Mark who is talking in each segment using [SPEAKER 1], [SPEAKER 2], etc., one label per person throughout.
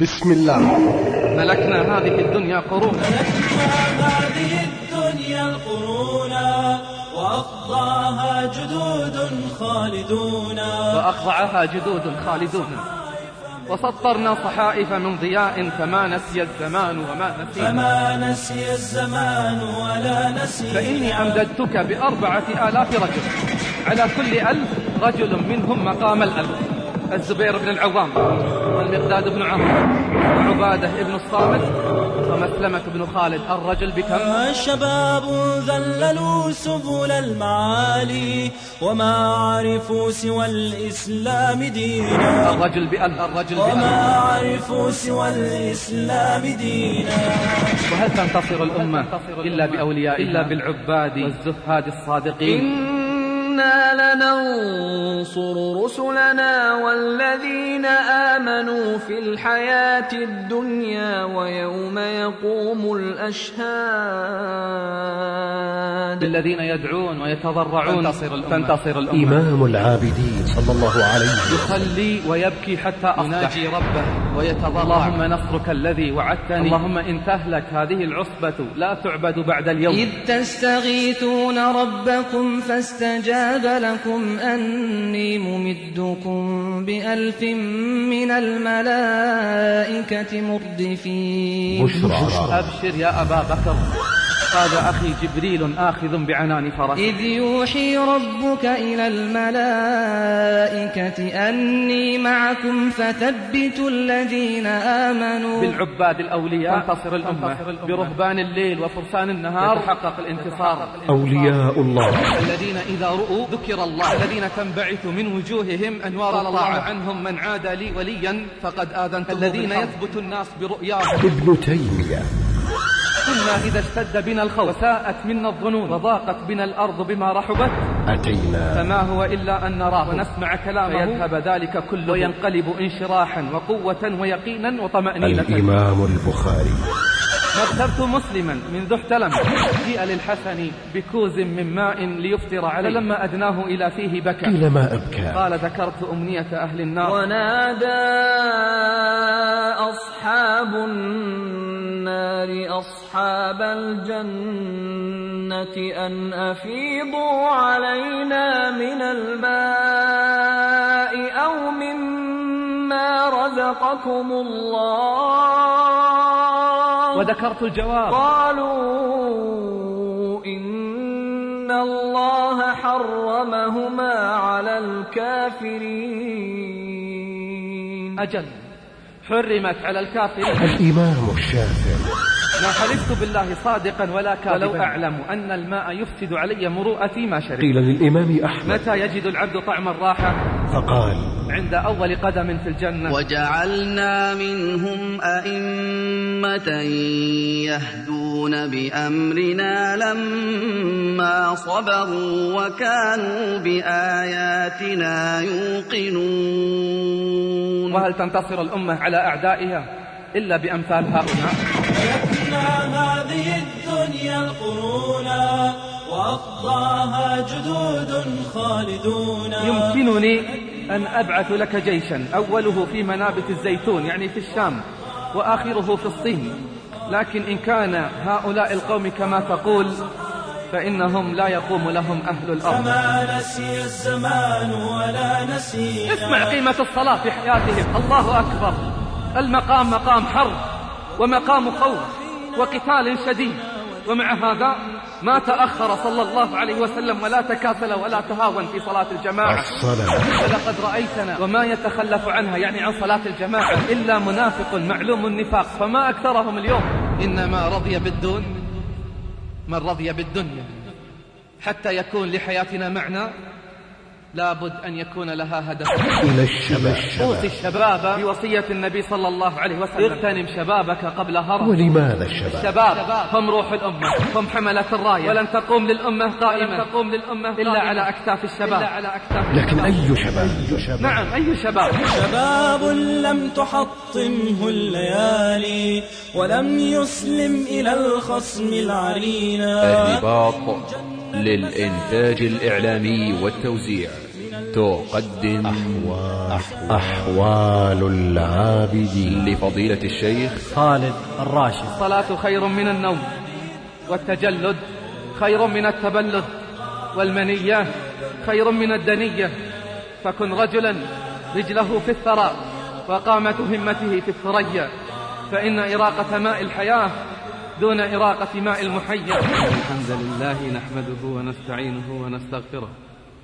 [SPEAKER 1] بسم الله.
[SPEAKER 2] ملكنا هذه الدنيا قرونا
[SPEAKER 3] هذه الدنيا القرونا وأقضاها جدود خالدون
[SPEAKER 2] وأخضعها جدود خالدون. وسطرنا صحائف من ضياء فما نسي الزمان وما نسينا.
[SPEAKER 3] فما نسي الزمان ولا نسي
[SPEAKER 2] فإني أمددتك بأربعة آلاف رجل. على كل ألف رجل منهم مقام الألف. الزبير بن العوام والمقداد بن عمرو وعبادة بن الصامت ومسلمة بن خالد الرجل بكم؟
[SPEAKER 3] الشباب ذللوا سبل المعالي وما عرفوا سوى الإسلام دينا.
[SPEAKER 2] الرجل بألف الرجل
[SPEAKER 3] وما
[SPEAKER 2] بألف
[SPEAKER 3] عرفوا سوى الإسلام دينا.
[SPEAKER 2] وهل تنتصر الأمة إلا بأولياء إلا بالعباد والزهاد الصادقين؟
[SPEAKER 4] إنا لننصر رسلنا والذين آمنوا في الحياة الدنيا ويوم يقوم الأشهاد
[SPEAKER 2] الذين يدعون ويتضرعون. تنتصر الأمة, تنتصر الأمة.
[SPEAKER 1] إمام العابدين صلى الله عليه
[SPEAKER 2] يصلي ويبكي حتى أصبح. يناجي ربه ويتضرع. اللهم نصرك الذي وعدتني. اللهم إن تهلك هذه العصبة لا تعبد بعد اليوم.
[SPEAKER 4] إذ تستغيثون ربكم فاستجاب لكم أني ممدكم بألف من الملائكة مردفين.
[SPEAKER 1] بشرى.
[SPEAKER 2] أبشر يا أبا بكر. هذا أخي جبريل آخذ بعنان فرسه.
[SPEAKER 4] إذ يوحي ربك إلى الملائكة أني معكم فثبتوا الذين آمنوا.
[SPEAKER 2] بالعباد الأولياء. تنتصر الأمة. برهبان الليل وفرسان النهار. يتحقق الانتصار.
[SPEAKER 1] أولياء الله.
[SPEAKER 2] الذين إذا رؤوا ذكر الله. الذين تنبعث من وجوههم أنوار الله عنهم من عاد لي وليا فقد آذنته الذين يثبت الناس برؤياهم.
[SPEAKER 1] ابن تيمية.
[SPEAKER 2] كنا إذا اشتد بنا الخوف وساءت منا الظنون وضاقت بنا الأرض بما رحبت.
[SPEAKER 1] أتينا.
[SPEAKER 2] فما هو إلا أن نراه ونسمع كلامه. فيذهب ذلك كله وينقلب انشراحا وقوة ويقينا وطمأنينة.
[SPEAKER 1] الإمام البخاري.
[SPEAKER 2] ما ابترت مسلما منذ احتلم. جيء للحسن بكوز من ماء ليفطر عليه. فلما أدناه إلى فيه بكى.
[SPEAKER 1] قيل ما أبكى.
[SPEAKER 2] قال ذكرت أمنية أهل النار.
[SPEAKER 4] ونادى أصحاب النار. أصحاب الجنة أن أفيضوا علينا من الماء أو مما رزقكم الله.
[SPEAKER 2] وذكرت الجواب.
[SPEAKER 4] قالوا إن الله حرمهما على الكافرين.
[SPEAKER 2] أجل. حرمت على الكافرين.
[SPEAKER 1] الإمام الشافعي
[SPEAKER 2] ما حلفت بالله صادقا ولا كاذبا. ولو أعلم أن الماء يفسد علي مروءتي ما شربت.
[SPEAKER 1] قيل للإمام أحمد.
[SPEAKER 2] متى يجد العبد طعم الراحة؟
[SPEAKER 1] فقال.
[SPEAKER 2] عند أول قدم في الجنة.
[SPEAKER 5] وجعلنا منهم أئمة يهدون بأمرنا لما صبروا وكانوا بآياتنا يوقنون.
[SPEAKER 2] وهل تنتصر الأمة على أعدائها؟ إلا بأمثال هؤلاء.
[SPEAKER 3] هذه الدنيا القرونا وأقضاها جدود خالدون
[SPEAKER 2] يمكنني أن أبعث لك جيشا أوله في منابت الزيتون يعني في الشام وآخره في الصين. لكن إن كان هؤلاء القوم كما تقول فإنهم لا يقوم لهم أهل الأرض.
[SPEAKER 3] فما نسي الزمان ولا نسينا.
[SPEAKER 2] اسمع قيمة الصلاة في حياتهم. الله أكبر. المقام مقام حرب ومقام خوف وقتال شديد. ومع هذا ما تأخر صلى الله عليه وسلم ولا تكاسل ولا تهاون في صلاة الجماعة.
[SPEAKER 1] الصلاة
[SPEAKER 2] ولقد رأيتنا وما يتخلف عنها يعني عن صلاة الجماعة إلا منافق معلوم النفاق. فما أكثرهم اليوم؟ إنما رضي بالدون من رضي بالدنيا. حتى يكون لحياتنا معنى لابد أن يكون لها هدف.
[SPEAKER 1] إلى الشباب.
[SPEAKER 2] أوصي الشباب بوصية النبي صلى الله عليه وسلم. اغتنم شبابك قبل هرم
[SPEAKER 1] ولماذا الشباب؟
[SPEAKER 2] الشباب هم روح الأمة هم حملة الراية. ولن تقوم للأمة قائمة. تقوم للأمة إلا على أكتاف الشباب. إلا على أكتاف
[SPEAKER 1] لكن أي شباب؟
[SPEAKER 2] نعم أي شباب.
[SPEAKER 3] شباب لم تحطمه الليالي ولم يسلم إلى الخصم العرينا.
[SPEAKER 6] الرباط للإنتاج الإعلامي والتوزيع.
[SPEAKER 1] تقدم أحوال, أحوال العابدين.
[SPEAKER 6] لفضيلة الشيخ
[SPEAKER 7] خالد الراشد.
[SPEAKER 2] الصلاة خير من النوم والتجلد خير من التبلد والمنية خير من الدنية. فكن رجلا رجله في الثرى وقامة همته في الثريا. فإن إراقة ماء الحياة دون إراقة ماء المحيا. الحمد لله نحمده ونستعينه ونستغفره.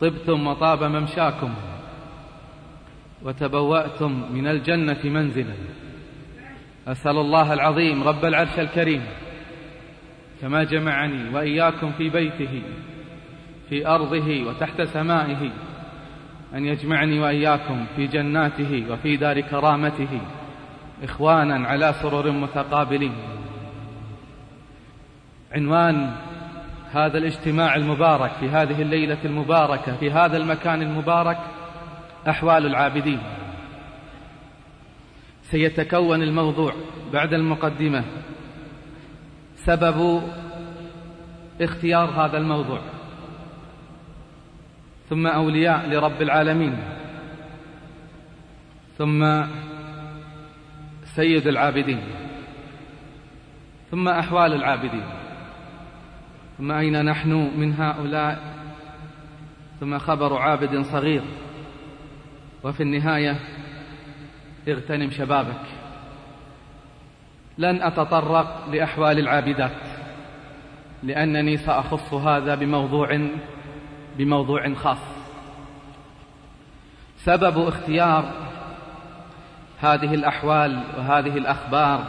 [SPEAKER 2] طبتم وطاب ممشاكم وتبوأتم من الجنة منزلا. أسأل الله العظيم رب العرش الكريم كما جمعني وإياكم في بيته في أرضه وتحت سمائه أن يجمعني وإياكم في جناته وفي دار كرامته إخوانا على سرر متقابلين. عنوان هذا الاجتماع المبارك في هذه الليلة المباركة في هذا المكان المبارك أحوال العابدين. سيتكون الموضوع بعد المقدمة سبب اختيار هذا الموضوع. ثم أولياء لرب العالمين. ثم سيد العابدين. ثم أحوال العابدين. ثم أين نحن من هؤلاء؟ ثم خبر عابد صغير. وفي النهاية اغتنم شبابك. لن أتطرق لأحوال العابدات لأنني سأخص هذا بموضوع بموضوع خاص. سبب اختيار هذه الأحوال وهذه الأخبار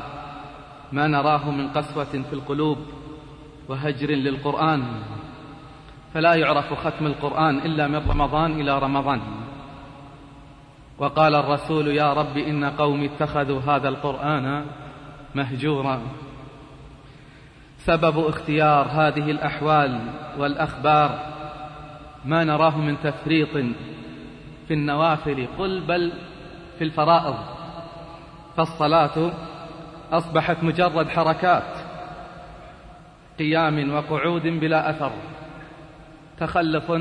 [SPEAKER 2] ما نراه من قسوة في القلوب وهجر للقرآن. فلا يعرف ختم القرآن إلا من رمضان إلى رمضان. وقال الرسول يا رب إن قومي اتخذوا هذا القرآن مهجورا. سبب اختيار هذه الأحوال والأخبار ما نراه من تفريط في النوافل. قل بل في الفرائض. فالصلاة أصبحت مجرد حركات. قيام وقعود بلا أثر تخلف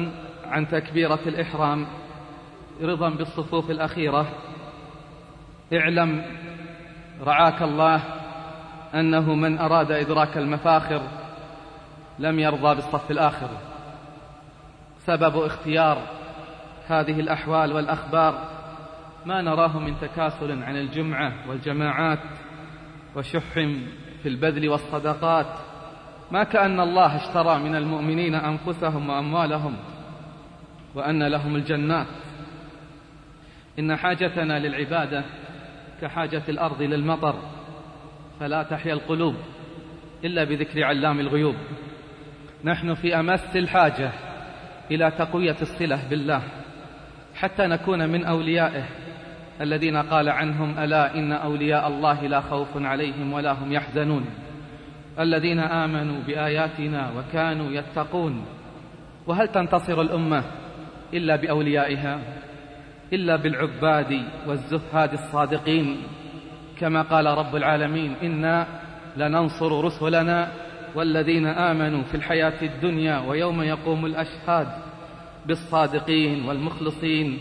[SPEAKER 2] عن تكبيرة الإحرام رضا بالصفوف الأخيرة. اعلم رعاك الله أنه من أراد إدراك المفاخر لم يرضى بالصف الآخر. سبب اختيار هذه الأحوال والأخبار ما نراه من تكاسل عن الجمعة والجماعات وشح في البذل والصدقات. ما كأن الله اشترى من المؤمنين أنفسهم وأموالهم وأن لهم الجنات. إن حاجتنا للعبادة كحاجة الأرض للمطر فلا تحيا القلوب إلا بذكر علام الغيوب. نحن في أمس الحاجة إلى تقوية الصلة بالله حتى نكون من أوليائه الذين قال عنهم ألا إن أولياء الله لا خوف عليهم ولا هم يحزنون. الذين آمنوا بآياتنا وكانوا يتقون. وهل تنتصر الأمة إلا بأوليائها؟ إلا بالعباد والزهاد الصادقين؟ كما قال رب العالمين إنا لننصر رسلنا والذين آمنوا في الحياة الدنيا ويوم يقوم الأشهاد بالصادقين والمخلصين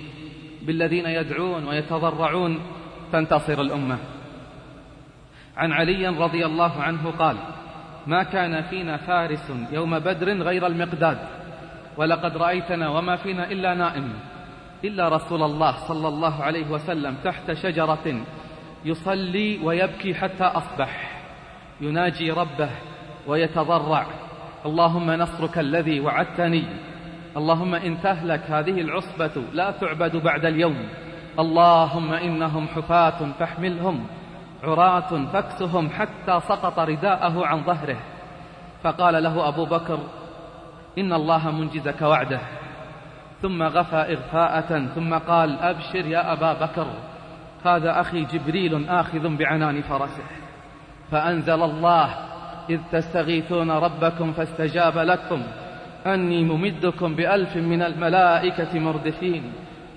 [SPEAKER 2] بالذين يدعون ويتضرعون. تنتصر الأمة. عن علي رضي الله عنه قال ما كان فينا فارس يوم بدر غير المقداد ولقد رأيتنا وما فينا إلا نائم إلا رسول الله صلى الله عليه وسلم تحت شجرة يصلي ويبكي حتى أصبح يناجي ربه ويتضرع. اللهم نصرك الذي وعدتني اللهم إن تهلك هذه العصبة لا تعبد بعد اليوم اللهم إنهم حفاة فاحملهم. عراة فاكسهم حتى سقط رداءه عن ظهره. فقال له أبو بكر إن الله منجزك وعده. ثم غفى إغفاءة ثم قال أبشر يا أبا بكر هذا أخي جبريل آخذ بعنان فرسه. فأنزل الله إذ تستغيثون ربكم فاستجاب لكم أني ممدكم بألف من الملائكة مردفين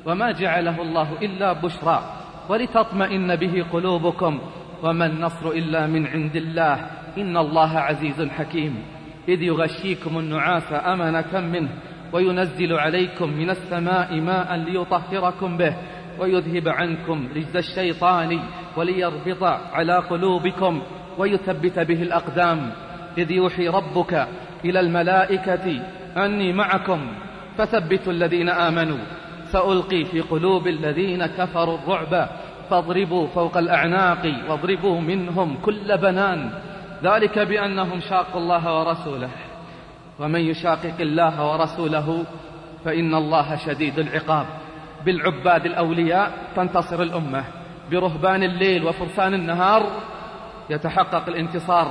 [SPEAKER 2] وما جعله الله إلا بشرى. ولتطمئن به قلوبكم وما النصر إلا من عند الله. إن الله عزيز حكيم. إذ يغشيكم النعاس أمنة منه وينزل عليكم من السماء ماء ليطهركم به ويذهب عنكم رجز الشيطان وليربط على قلوبكم ويثبت به الأقدام. إذ يوحي ربك إلى الملائكة أني معكم. فثبتوا الذين آمنوا. سألقي في قلوب الذين كفروا الرعب فاضربوا فوق الأعناق واضربوا منهم كل بنان. ذلك بأنهم شاقوا الله ورسوله. ومن يشاقق الله ورسوله فإن الله شديد العقاب. بالعباد الأولياء تنتصر الأمة. برهبان الليل وفرسان النهار يتحقق الانتصار.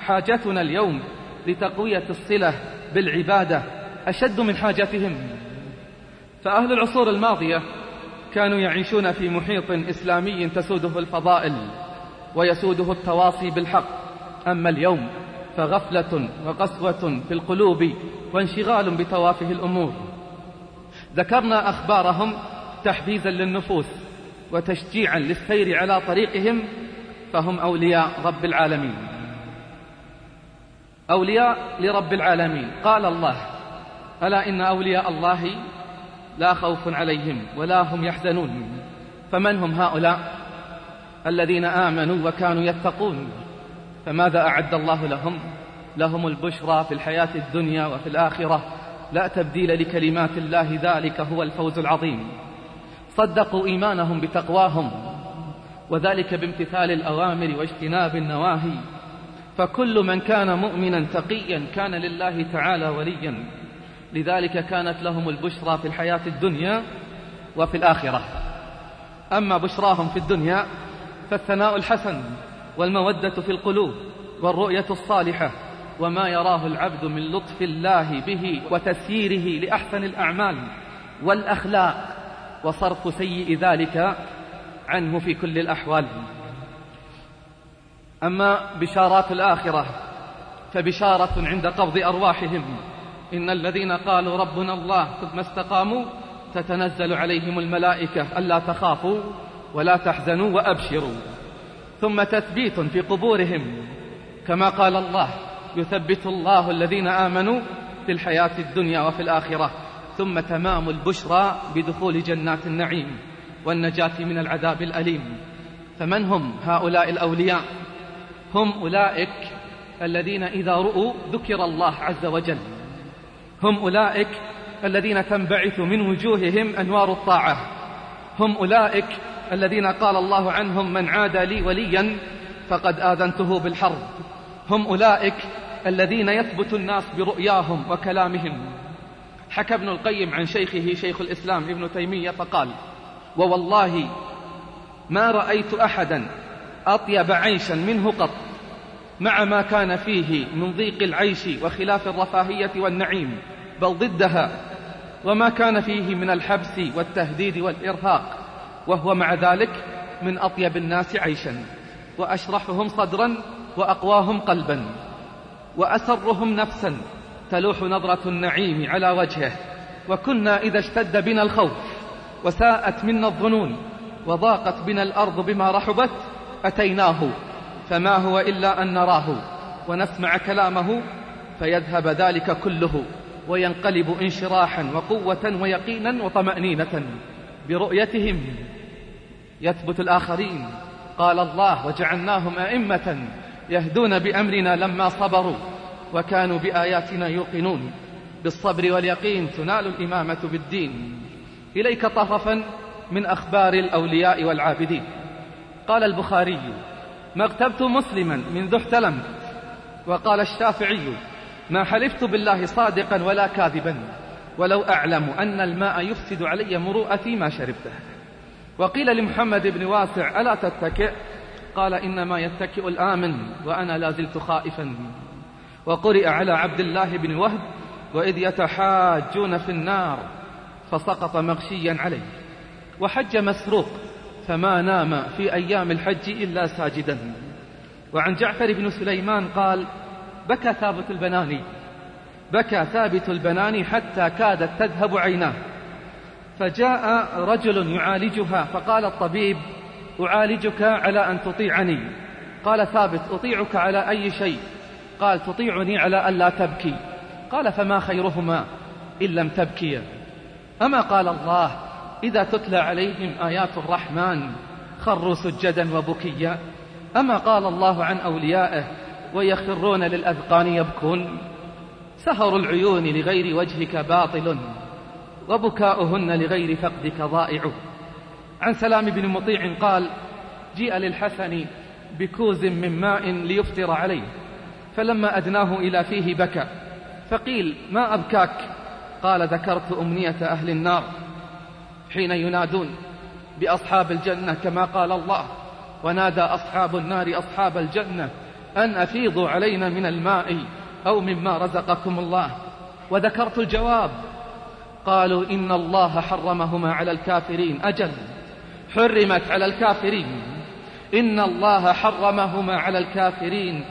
[SPEAKER 2] حاجتنا اليوم لتقوية الصلة بالعبادة أشد من حاجتهم. فأهل العصور الماضية كانوا يعيشون في محيط إسلامي تسوده الفضائل ويسوده التواصي بالحق. أما اليوم فغفلة وقسوة في القلوب وانشغال بتوافه الأمور. ذكرنا أخبارهم تحفيزا للنفوس وتشجيعا للسير على طريقهم فهم أولياء رب العالمين. أولياء لرب العالمين. قال الله ألا إن أولياء الله لا خوف عليهم ولا هم يحزنون. فمن هم هؤلاء؟ الذين آمنوا وكانوا يتقون. فماذا أعد الله لهم؟ لهم البشرى في الحياة الدنيا وفي الآخرة. لا تبديل لكلمات الله ذلك هو الفوز العظيم. صدقوا إيمانهم بتقواهم وذلك بامتثال الأوامر واجتناب النواهي. فكل من كان مؤمنا تقيا كان لله تعالى وليا. لذلك كانت لهم البشرى في الحياة الدنيا وفي الآخرة. أما بشراهم في الدنيا فالثناء الحسن والمودة في القلوب والرؤية الصالحة وما يراه العبد من لطف الله به وتسييره لأحسن الأعمال والأخلاق وصرف سيء ذلك عنه في كل الأحوال. أما بشارات الآخرة فبشارة عند قبض أرواحهم إن الذين قالوا ربنا الله ثم استقاموا تتنزل عليهم الملائكة ألا تخافوا ولا تحزنوا وأبشروا. ثم تثبيت في قبورهم كما قال الله يثبت الله الذين آمنوا في الحياة الدنيا وفي الآخرة. ثم تمام البشرى بدخول جنات النعيم والنجاة من العذاب الأليم. فمن هم هؤلاء الأولياء؟ هم أولئك الذين إذا رؤوا ذكر الله عز وجل. هم أولئك الذين تنبعث من وجوههم أنوار الطاعة. هم أولئك الذين قال الله عنهم من عاد لي وليا فقد آذنته بالحرب. هم أولئك الذين يثبت الناس برؤياهم وكلامهم. حكى ابن القيم عن شيخه شيخ الإسلام ابن تيمية فقال ووالله ما رأيت أحدا أطيب عيشا منه قط مع ما كان فيه من ضيق العيش وخلاف الرفاهية والنعيم بل ضدها وما كان فيه من الحبس والتهديد والإرهاق وهو مع ذلك من أطيب الناس عيشا وأشرحهم صدرا وأقواهم قلبا وأسرهم نفسا تلوح نظرة النعيم على وجهه وكنا إذا اشتد بنا الخوف وساءت منا الظنون وضاقت بنا الأرض بما رحبت أتيناه فما هو إلا أن نراه ونسمع كلامه فيذهب ذلك كله وينقلب انشراحا وقوة ويقينا وطمأنينة برؤيتهم. يثبت الآخرين قال الله وجعلناهم أئمة يهدون بأمرنا لما صبروا وكانوا بآياتنا يوقنون بالصبر واليقين تنال الإمامة بالدين. إليك طرفا من أخبار الأولياء والعابدين. قال البخاري ما اغتبت مسلما منذ احتلمت وقال الشافعي ما حلفت بالله صادقا ولا كاذبا ولو أعلم أن الماء يفسد علي مروءتي ما شربته. وقيل لمحمد بن واسع ألا تتكئ؟ قال إنما يتكئ الآمن وأنا لا زلت خائفا. وقرئ على عبد الله بن وهب وإذ يتحاجون في النار فسقط مغشيا عليه. وحج مسروق فما نام في أيام الحج إلا ساجدا. وعن جعفر بن سليمان قال بكى ثابت البناني. بكى ثابت البناني حتى كادت تذهب عيناه. فجاء رجل يعالجها فقال الطبيب أعالجك على أن تطيعني. قال ثابت أطيعك على أي شيء؟ قال تطيعني على ألا تبكي. قال فما خيرهما إن لم تبكي أما قال الله إذا تتلى عليهم آيات الرحمن خروا سجدا وبكيا. أما قال الله عن أوليائه ويخرون للأذقان يبكون. سهر العيون لغير وجهك باطل وبكاؤهن لغير فقدك ضائع. عن سلام بن مطيع قال جيء للحسن بكوز من ماء ليفطر عليه. فلما أدناه إلى فيه بكى. فقيل ما أبكاك؟ قال ذكرت أمنية أهل النار. حين ينادون بأصحاب الجنة كما قال الله. ونادى أصحاب النار أصحاب الجنة أن أفيضوا علينا من الماء أو مما رزقكم الله. وذكرت الجواب. قالوا إن الله حرمهما على الكافرين. أجل. حرمت على الكافرين. إن الله حرمهما على الكافرين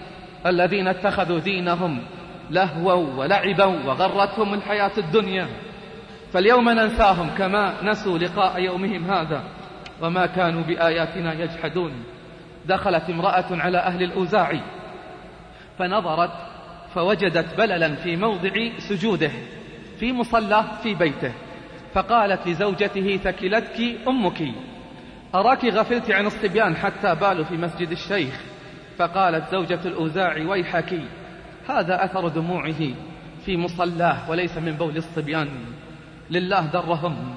[SPEAKER 2] الذين اتخذوا دينهم لهوا ولعبا وغرتهم الحياة الدنيا. فاليوم ننساهم كما نسوا لقاء يومهم هذا وما كانوا بآياتنا يجحدون. دخلت امرأة على أهل الأوزاع فنظرت فوجدت بللا في موضع سجوده في مصلى في بيته فقالت لزوجته ثكلتك أمك أراك غفلت عن الصبيان حتى بالوا في مسجد الشيخ؟ فقالت زوجة الأوزاع ويحك هذا أثر دموعه في مصلاه وليس من بول الصبيان. لله درهم.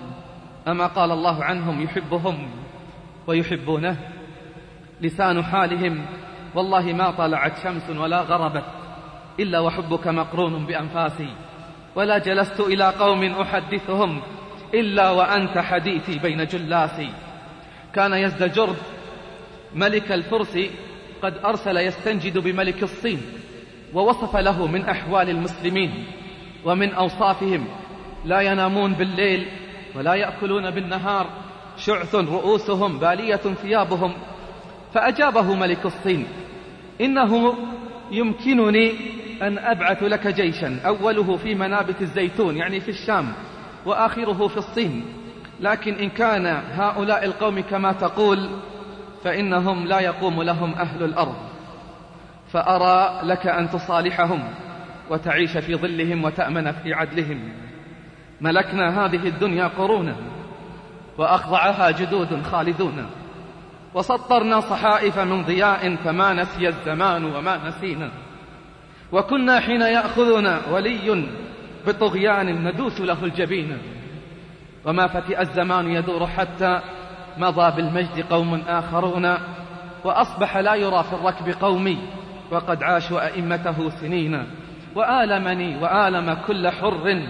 [SPEAKER 2] أما قال الله عنهم يحبهم ويحبونه. لسان حالهم. والله ما طلعت شمس ولا غربت إلا وحبك مقرون بأنفاسي. ولا جلست إلى قوم أحدثهم إلا وأنت حديثي بين جلاسي. كان يزدجرد ملك الفرس قد أرسل يستنجد بملك الصين. ووصف له من أحوال المسلمين ومن أوصافهم لا ينامون بالليل ولا يأكلون بالنهار شعث رؤوسهم بالية ثيابهم. فأجابه ملك الصين إنه يمكنني أن أبعث لك جيشا أوله في منابت الزيتون يعني في الشام وآخره في الصين. لكن إن كان هؤلاء القوم كما تقول فإنهم لا يقوم لهم أهل الأرض. فأرى لك أن تصالحهم وتعيش في ظلهم وتأمن في عدلهم. ملكنا هذه الدنيا قرونا وأخضعها جدود خالدون. وسطرنا صحائف من ضياء فما نسي الزمان وما نسينا. وكنا حين يأخذنا ولي بطغيان ندوس له الجبين. وما فتئ الزمان يدور حتى مضى بالمجد قوم آخرون. وأصبح لا يرى في الركب قومي وقد عاشوا أئمته سنين. وآلمني وآلم كل حر.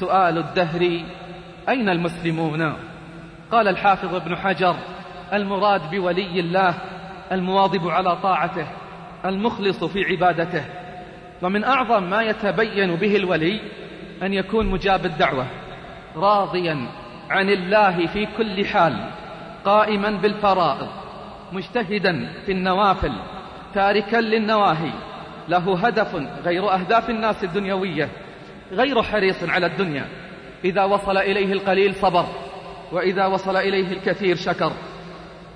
[SPEAKER 2] سؤال الدهر أين المسلمون؟ قال الحافظ ابن حجر المراد بولي الله المواظب على طاعته المخلص في عبادته. ومن أعظم ما يتبين به الولي أن يكون مجاب الدعوة راضيا عن الله في كل حال قائما بالفرائض مجتهدا في النوافل تاركا للنواهي له هدف غير أهداف الناس الدنيوية. غير حريص على الدنيا. إذا وصل إليه القليل صبر وإذا وصل إليه الكثير شكر.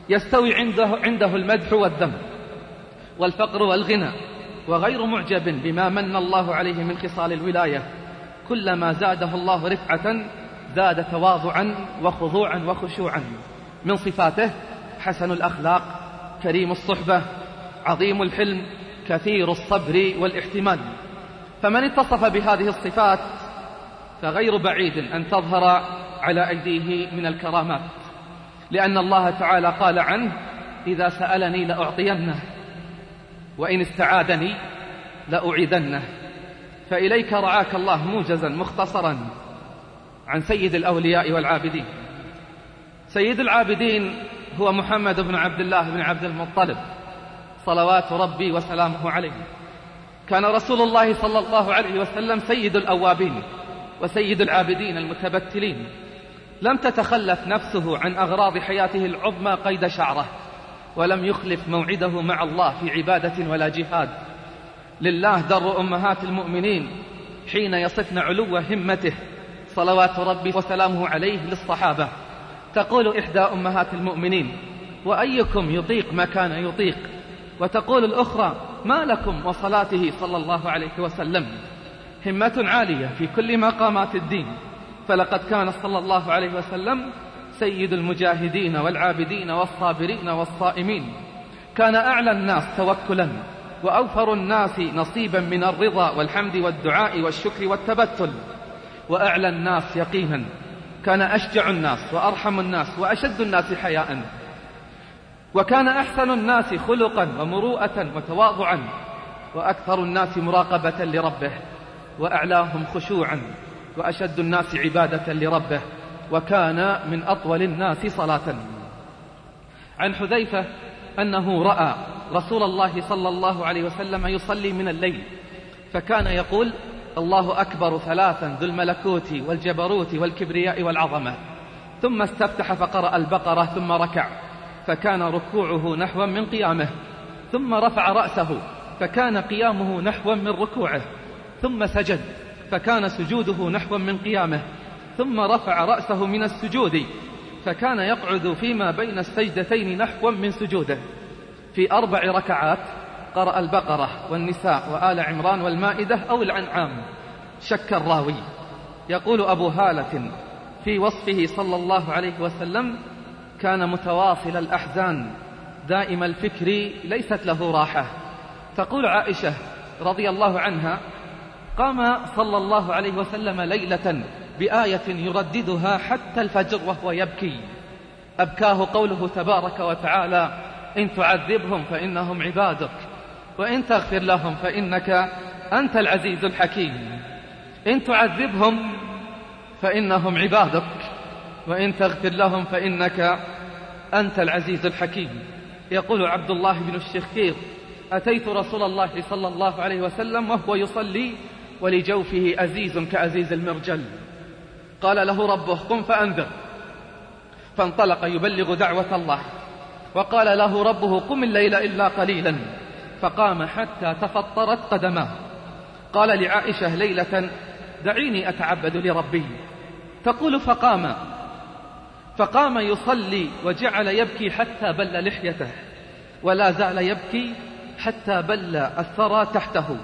[SPEAKER 2] يستوي عنده, عنده المدح والذم والفقر والغنى وغير معجب بما من الله عليه من خصال الولاية. كلما زاده الله رفعة زاد تواضعا وخضوعا وخشوعا. من صفاته حسن الأخلاق كريم الصحبة عظيم الحلم كثير الصبر والإحتمال. فمن اتصف بهذه الصفات فغير بعيد أن تظهر على أيديه من الكرامات. لأن الله تعالى قال عنه إذا سألني لأعطينه وإن استعاذني لأعيذنه. فإليك رعاك الله موجزا مختصرا عن سيد الأولياء والعابدين. سيد العابدين هو محمد بن عبد الله بن عبد المطلب صلوات ربي وسلامه عليه. كان رسول الله صلى الله عليه وسلم سيد الأوابين وسيد العابدين المتبتلين. لم تتخلف نفسه عن أغراض حياته العظمى قيد شعره ولم يخلف موعده مع الله في عبادة ولا جهاد. لله در أمهات المؤمنين حين يصفن علو همته صلوات ربي وسلامه عليه للصحابة. تقول إحدى أمهات المؤمنين وأيكم يطيق ما كان يطيق؟ وتقول الأخرى ما لكم وصلاته صلى الله عليه وسلم. همة عالية في كل مقامات الدين. فلقد كان صلى الله عليه وسلم سيد المجاهدين والعابدين والصابرين والصائمين. كان أعلى الناس توكلا وأوفر الناس نصيبا من الرضا والحمد والدعاء والشكر والتبتل. وأعلى الناس يقينا كان أشجع الناس وأرحم الناس وأشد الناس حياء. وكان أحسن الناس خلقا ومروءة وتواضعا وأكثر الناس مراقبة لربه وأعلاهم خشوعا وأشد الناس عبادة لربه وكان من أطول الناس صلاة. عن حذيفة أنه رأى رسول الله صلى الله عليه وسلم يصلي من الليل فكان يقول الله أكبر ثلاثا ذو الملكوت والجبروت والكبرياء والعظمة. ثم استفتح فقرأ البقرة ثم ركع. فكان ركوعه نحوا من قيامه ثم رفع رأسه فكان قيامه نحوا من ركوعه ثم سجد فكان سجوده نحوا من قيامه ثم رفع رأسه من السجود فكان يقعد فيما بين السجدتين نحوا من سجوده. في أربع ركعات قرأ البقرة والنساء وآل عمران والمائدة أو العنعام شك الراوي. يقول أبو هالة في وصفه صلى الله عليه وسلم كان متواصل الأحزان. دائم الفكر ليست له راحة. تقول عائشة رضي الله عنها قام صلى الله عليه وسلم ليلة بآية يرددها حتى الفجر وهو يبكي. أبكاه قوله تبارك وتعالى إن تعذبهم فإنهم عبادك وإن تغفر لهم فإنك أنت العزيز الحكيم. إن تعذبهم فإنهم عبادك. وإن تغفر لهم فإنك أنت العزيز الحكيم. يقول عبد الله بن الشخير أتيت رسول الله صلى الله عليه وسلم وهو يصلي ولجوفه أزيز كأزيز المرجل. قال له ربه قم فأنذر. فانطلق يبلغ دعوة الله. وقال له ربه قم الليل إلا قليلا. فقام حتى تفطرت قدماه. قال لعائشة ليلة دعيني أتعبد لربي. تقول فقام. فقام يصلي وجعل يبكي حتى بل لحيته ولا زال يبكي حتى بل الثرى تحته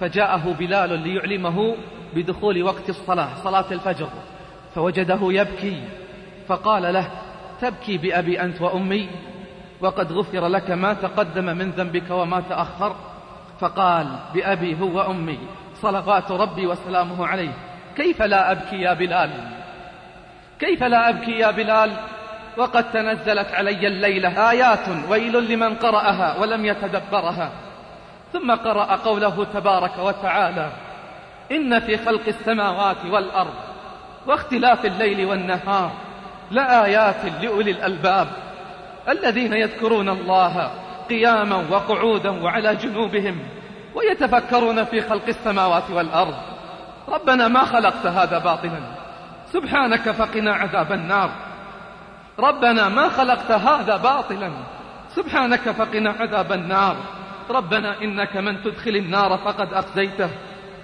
[SPEAKER 2] فجاءه بلال ليعلمه بدخول وقت الصلاة صلاة الفجر فوجده يبكي فقال له تبكي بأبي أنت وأمي وقد غفر لك ما تقدم من ذنبك وما تأخر. فقال بأبي هو أمي صلوات ربي وسلامه عليه كيف لا أبكي يا بلال؟ كيف لا أبكي يا بلال؟ وقد تنزلت علي الليلة آيات ويل لمن قرأها ولم يتدبرها. ثم قرأ قوله تبارك وتعالى إن في خلق السماوات والأرض واختلاف الليل والنهار لآيات لأولي الألباب الذين يذكرون الله قياما وقعودا وعلى جنوبهم ويتفكرون في خلق السماوات والأرض. ربنا ما خلقت هذا باطلا. سبحانك فقنا عذاب النار. ربنا ما خلقت هذا باطلا. سبحانك فقنا عذاب النار. ربنا إنك من تدخل النار فقد أخزيته.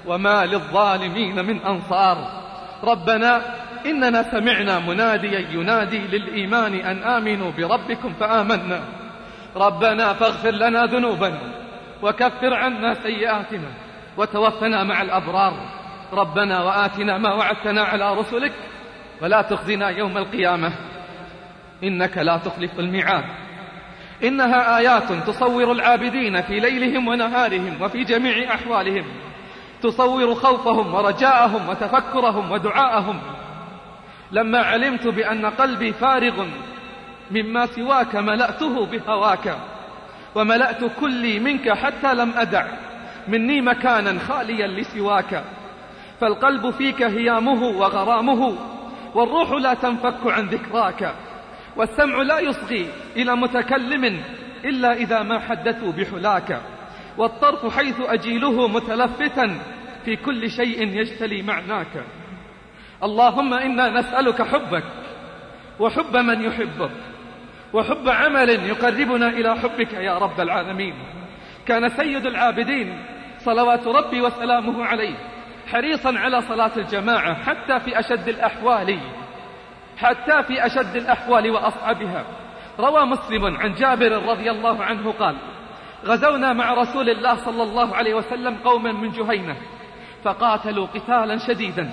[SPEAKER 2] وما للظالمين من أنصار. ربنا إننا سمعنا مناديا ينادي للإيمان أن آمنوا بربكم فآمنا. ربنا فاغفر لنا ذنوبنا وكفر عنا سيئاتنا وتوفنا مع الأبرار. ربنا وآتنا ما وعدتنا على رسلك ولا تخزنا يوم القيامة إنك لا تخلف الميعاد. إنها آيات تصور العابدين في ليلهم ونهارهم وفي جميع أحوالهم. تصور خوفهم ورجاءهم وتفكرهم ودعاءهم. لما علمت بأن قلبي فارغ مما سواك ملأته بهواك وملأت كلي منك حتى لم أدع مني مكانا خاليا لسواك. فالقلب فيك هيامه وغرامه والروح لا تنفك عن ذكراك والسمع لا يصغي إلى متكلم إلا إذا ما حدثوا بحلاك والطرف حيث أجيله متلفتا في كل شيء يجتلي معناك. اللهم إنا نسألك حبك وحب من يحبك وحب عمل يقربنا إلى حبك يا رب العالمين. كان سيد العابدين صلوات ربي وسلامه عليه. حريصا على صلاة الجماعة حتى في أشد الأحوال حتى في أشد الأحوال وأصعبها. روى مسلم عن جابر رضي الله عنه قال غزونا مع رسول الله صلى الله عليه وسلم قوما من جهينة فقاتلوا قتالا شديدا.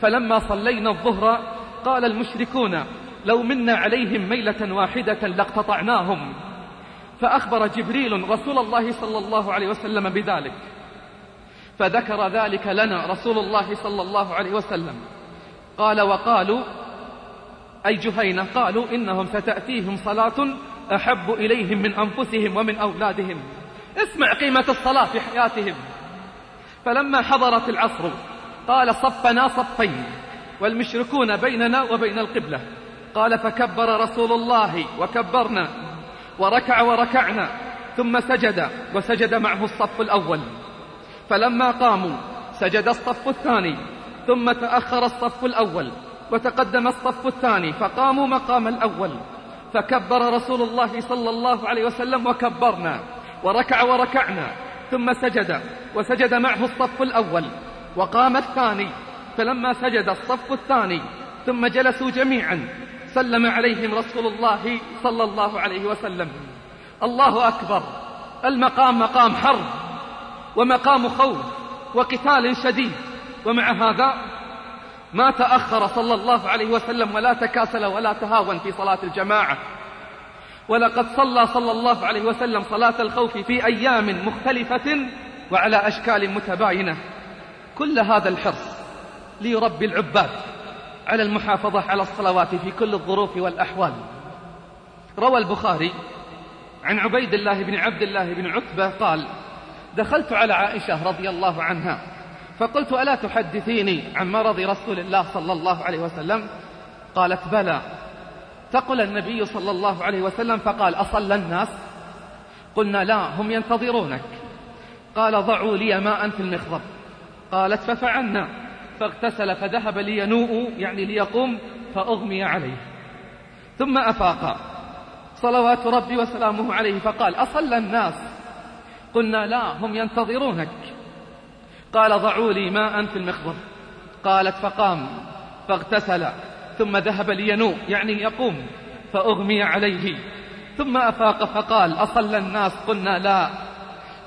[SPEAKER 2] فلما صلينا الظهر قال المشركون لو منا عليهم ميلة واحدة لاقتطعناهم. فأخبر جبريل رسول الله صلى الله عليه وسلم بذلك. فذكر ذلك لنا رسول الله صلى الله عليه وسلم. قال وقالوا أي جهينة قالوا إنهم ستأتيهم صلاة أحب إليهم من أنفسهم ومن أولادهم. اسمع قيمة الصلاة في حياتهم. فلما حضرت العصر قال صفنا صفين والمشركون بيننا وبين القبلة. قال فكبر رسول الله وكبرنا وركع وركعنا ثم سجد وسجد معه الصف الأول. فلما قاموا سجد الصف الثاني ثم تأخر الصف الأول وتقدم الصف الثاني فقاموا مقام الأول. فكبر رسول الله صلى الله عليه وسلم وكبرنا وركع وركعنا ثم سجد وسجد معه الصف الأول. وقام الثاني فلما سجد الصف الثاني ثم جلسوا جميعا سلم عليهم رسول الله صلى الله عليه وسلم. الله أكبر المقام مقام حرب. ومقام خوف وقتال شديد. ومع هذا ما تأخر صلى الله عليه وسلم ولا تكاسل ولا تهاون في صلاة الجماعة. ولقد صلى صلى الله عليه وسلم صلاة الخوف في أيام مختلفة وعلى أشكال متباينة. كل هذا الحرص ليربي العباد على المحافظة على الصلوات في كل الظروف والأحوال. روى البخاري عن عبيد الله بن عبد الله بن عتبة قال دخلت على عائشة رضي الله عنها فقلت ألا تحدثيني عن مرض رسول الله صلى الله عليه وسلم؟ قالت بلى. تقل النبي صلى الله عليه وسلم فقال أصلى الناس؟ قلنا لا هم ينتظرونك. قال ضعوا لي ماء في المخضب. قالت ففعلنا. فاغتسل فذهب لينوء يعني ليقوم فأغمي عليه. ثم أفاق. صلوات ربي وسلامه عليه فقال أصلى الناس؟ قلنا لا هم ينتظرونك. قال ضعوا لي ماء في المخضر. قالت فقام فاغتسل ثم ذهب لينوء يعني يقوم فأغمي عليه. ثم أفاق فقال أصلى الناس؟ قلنا لا.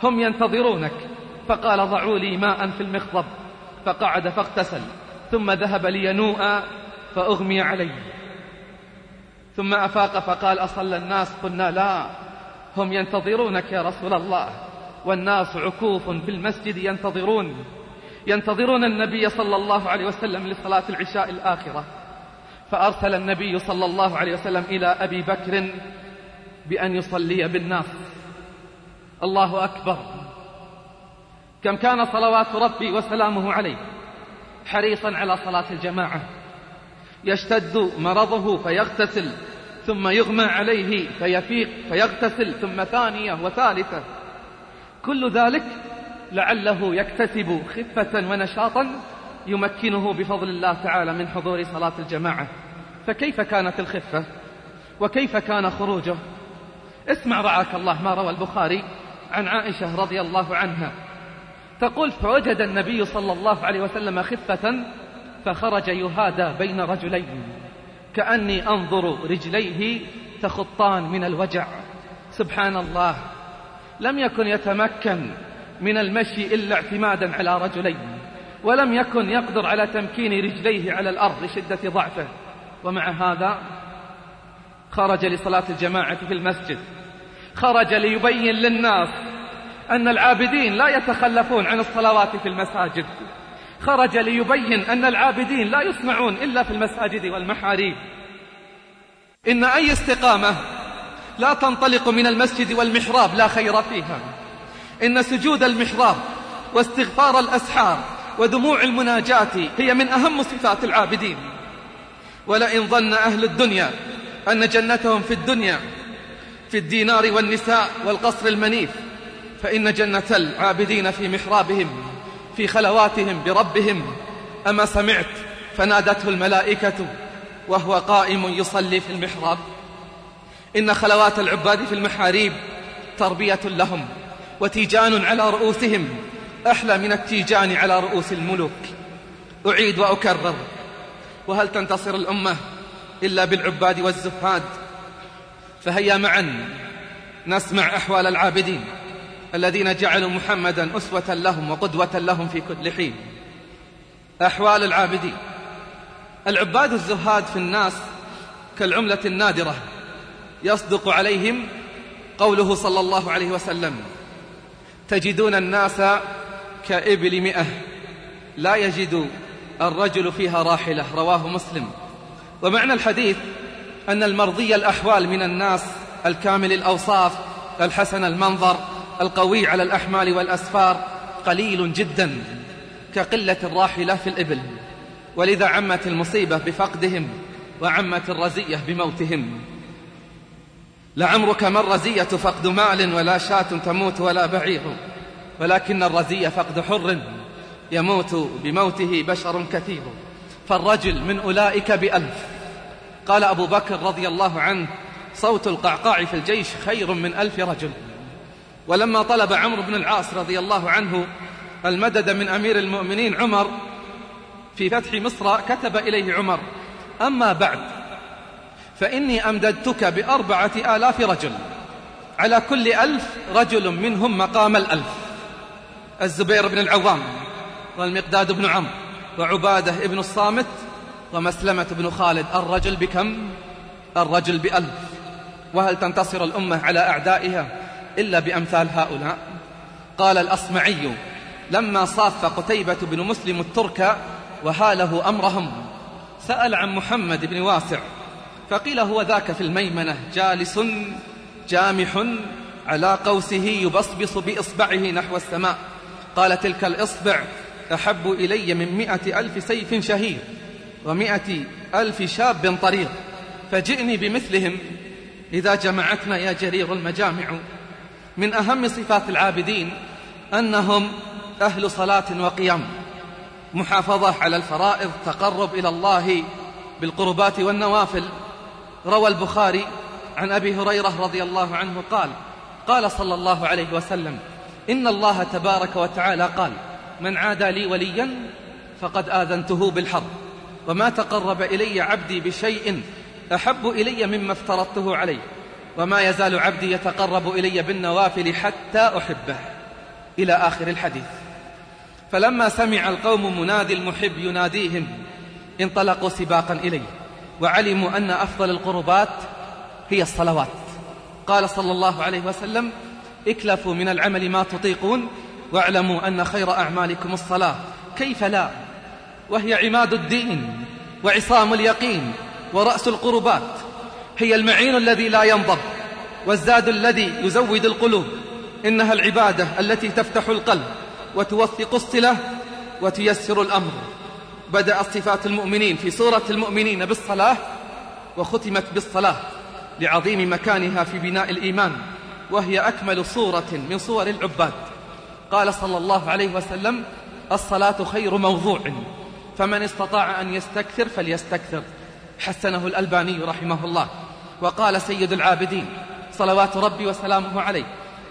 [SPEAKER 2] هم ينتظرونك. فقال ضعوا لي ماء في المخضب فقعد فاغتسل ثم ذهب لينوء فأغمي عليه. ثم أفاق فقال أصلى الناس؟ قلنا لا. هم ينتظرونك يا رسول الله. والناس عكوف في المسجد ينتظرون. ينتظرون النبي صلى الله عليه وسلم لصلاة العشاء الآخرة. فأرسل النبي صلى الله عليه وسلم إلى أبي بكر بأن يصلي بالناس. الله أكبر. كم كان صلوات ربي وسلامه عليه. حريصا على صلاة الجماعة. يشتد مرضه فيغتسل ثم يغمى عليه فيفيق فيغتسل ثم ثانية وثالثة. كل ذلك لعله يكتسب خفة ونشاطا يمكنه بفضل الله تعالى من حضور صلاة الجماعة. فكيف كانت الخفة؟ وكيف كان خروجه؟ اسمع رعاك الله ما روى البخاري عن عائشة رضي الله عنها. تقول فوجد النبي صلى الله عليه وسلم خفة فخرج يهادى بين رجلين كأني أنظر رجليه تخطان من الوجع. سبحان الله. لم يكن يتمكن من المشي إلا اعتمادا على رجلين ولم يكن يقدر على تمكين رجليه على الأرض لشدة ضعفه. ومع هذا خرج لصلاة الجماعة في المسجد. خرج ليبين للناس أن العابدين لا يتخلفون عن الصلوات في المساجد. خرج ليبين أن العابدين لا يصنعون إلا في المساجد والمحاريب. إن أي استقامة لا تنطلق من المسجد والمحراب لا خير فيها. إن سجود المحراب واستغفار الأسحار ودموع المناجاة هي من أهم صفات العابدين. ولئن ظن أهل الدنيا أن جنتهم في الدنيا في الدينار والنساء والقصر المنيف فإن جنة العابدين في محرابهم في خلواتهم بربهم. أما سمعت فنادته الملائكة وهو قائم يصلي في المحراب. إن خلوات العباد في المحاريب تربية لهم وتيجان على رؤوسهم أحلى من التيجان على رؤوس الملوك. أعيد وأكرر وهل تنتصر الأمة إلا بالعباد والزهاد؟ فهيا معا نسمع أحوال العابدين الذين جعلوا محمدا أسوة لهم وقدوة لهم في كل حين. أحوال العابدين العباد الزهاد في الناس كالعملة النادرة يصدق عليهم قوله صلى الله عليه وسلم تجدون الناس كإبل مئة لا يجد الرجل فيها راحلة رواه مسلم. ومعنى الحديث أن المرضي الأحوال من الناس الكامل الأوصاف الحسن المنظر القوي على الأحمال والأسفار قليل جدا كقلة الراحلة في الإبل. ولذا عمت المصيبة بفقدهم وعمت الرزية بموتهم. لعمرك ما الرزية فقد مال ولا شاة تموت ولا بعير. ولكن الرزية فقد حر يموت بموته بشر كثير. فالرجل من أولئك بألف. قال أبو بكر رضي الله عنه صوت القعقاع في الجيش خير من ألف رجل. ولما طلب عمرو بن العاص رضي الله عنه المدد من أمير المؤمنين عمر في فتح مصر كتب إليه عمر أما بعد فإني أمددتك بأربعة آلاف رجل. على كل ألف رجل منهم مقام الألف. الزبير بن العوام والمقداد بن عمرو وعبادة بن الصامت ومسلمة بن خالد. الرجل بكم؟ الرجل بألف. وهل تنتصر الأمة على أعدائها إلا بأمثال هؤلاء؟ قال الأصمعي لما صاف قتيبة بن مسلم الترك وهاله أمرهم سأل عن محمد بن واسع فقيل هو ذاك في الميمنة جالس جامح على قوسه يبصبص بإصبعه نحو السماء. قال تلك الإصبع أحب إلي من مئة ألف سيف شهير ومئة ألف شاب طريق فجئني بمثلهم إذا جمعتنا يا جرير المجامع من أهم صفات العابدين أنهم أهل صلاة وقيام محافظة على الفرائض تقرب إلى الله بالقربات والنوافل. روى البخاري عن أبي هريرة رضي الله عنه قال قال صلى الله عليه وسلم إن الله تبارك وتعالى قال من عادى لي وليا فقد آذنته بالحرب وما تقرب إلي عبدي بشيء أحب إلي مما افترضته عليه وما يزال عبدي يتقرب إلي بالنوافل حتى أحبه. إلى آخر الحديث. فلما سمع القوم منادي المحب يناديهم انطلقوا سباقا إليه. وعلموا أن أفضل القربات هي الصلوات. قال صلى الله عليه وسلم اكلفوا من العمل ما تطيقون واعلموا أن خير أعمالكم الصلاة. كيف لا؟ وهي عماد الدين وعصام اليقين ورأس القربات. هي المعين الذي لا ينضب والزاد الذي يزود القلوب. إنها العبادة التي تفتح القلب وتوثق الصلة وتيسر الأمر. بدأ صفات المؤمنين في سورة المؤمنين بالصلاة وختمت بالصلاة لعظيم مكانها في بناء الإيمان وهي أكمل صورة من صور العباد. قال صلى الله عليه وسلم الصلاة خير موضوع فمن استطاع أن يستكثر فليستكثر حسنه الألباني رحمه الله. وقال سيد العابدين صلوات ربي وسلامه عليه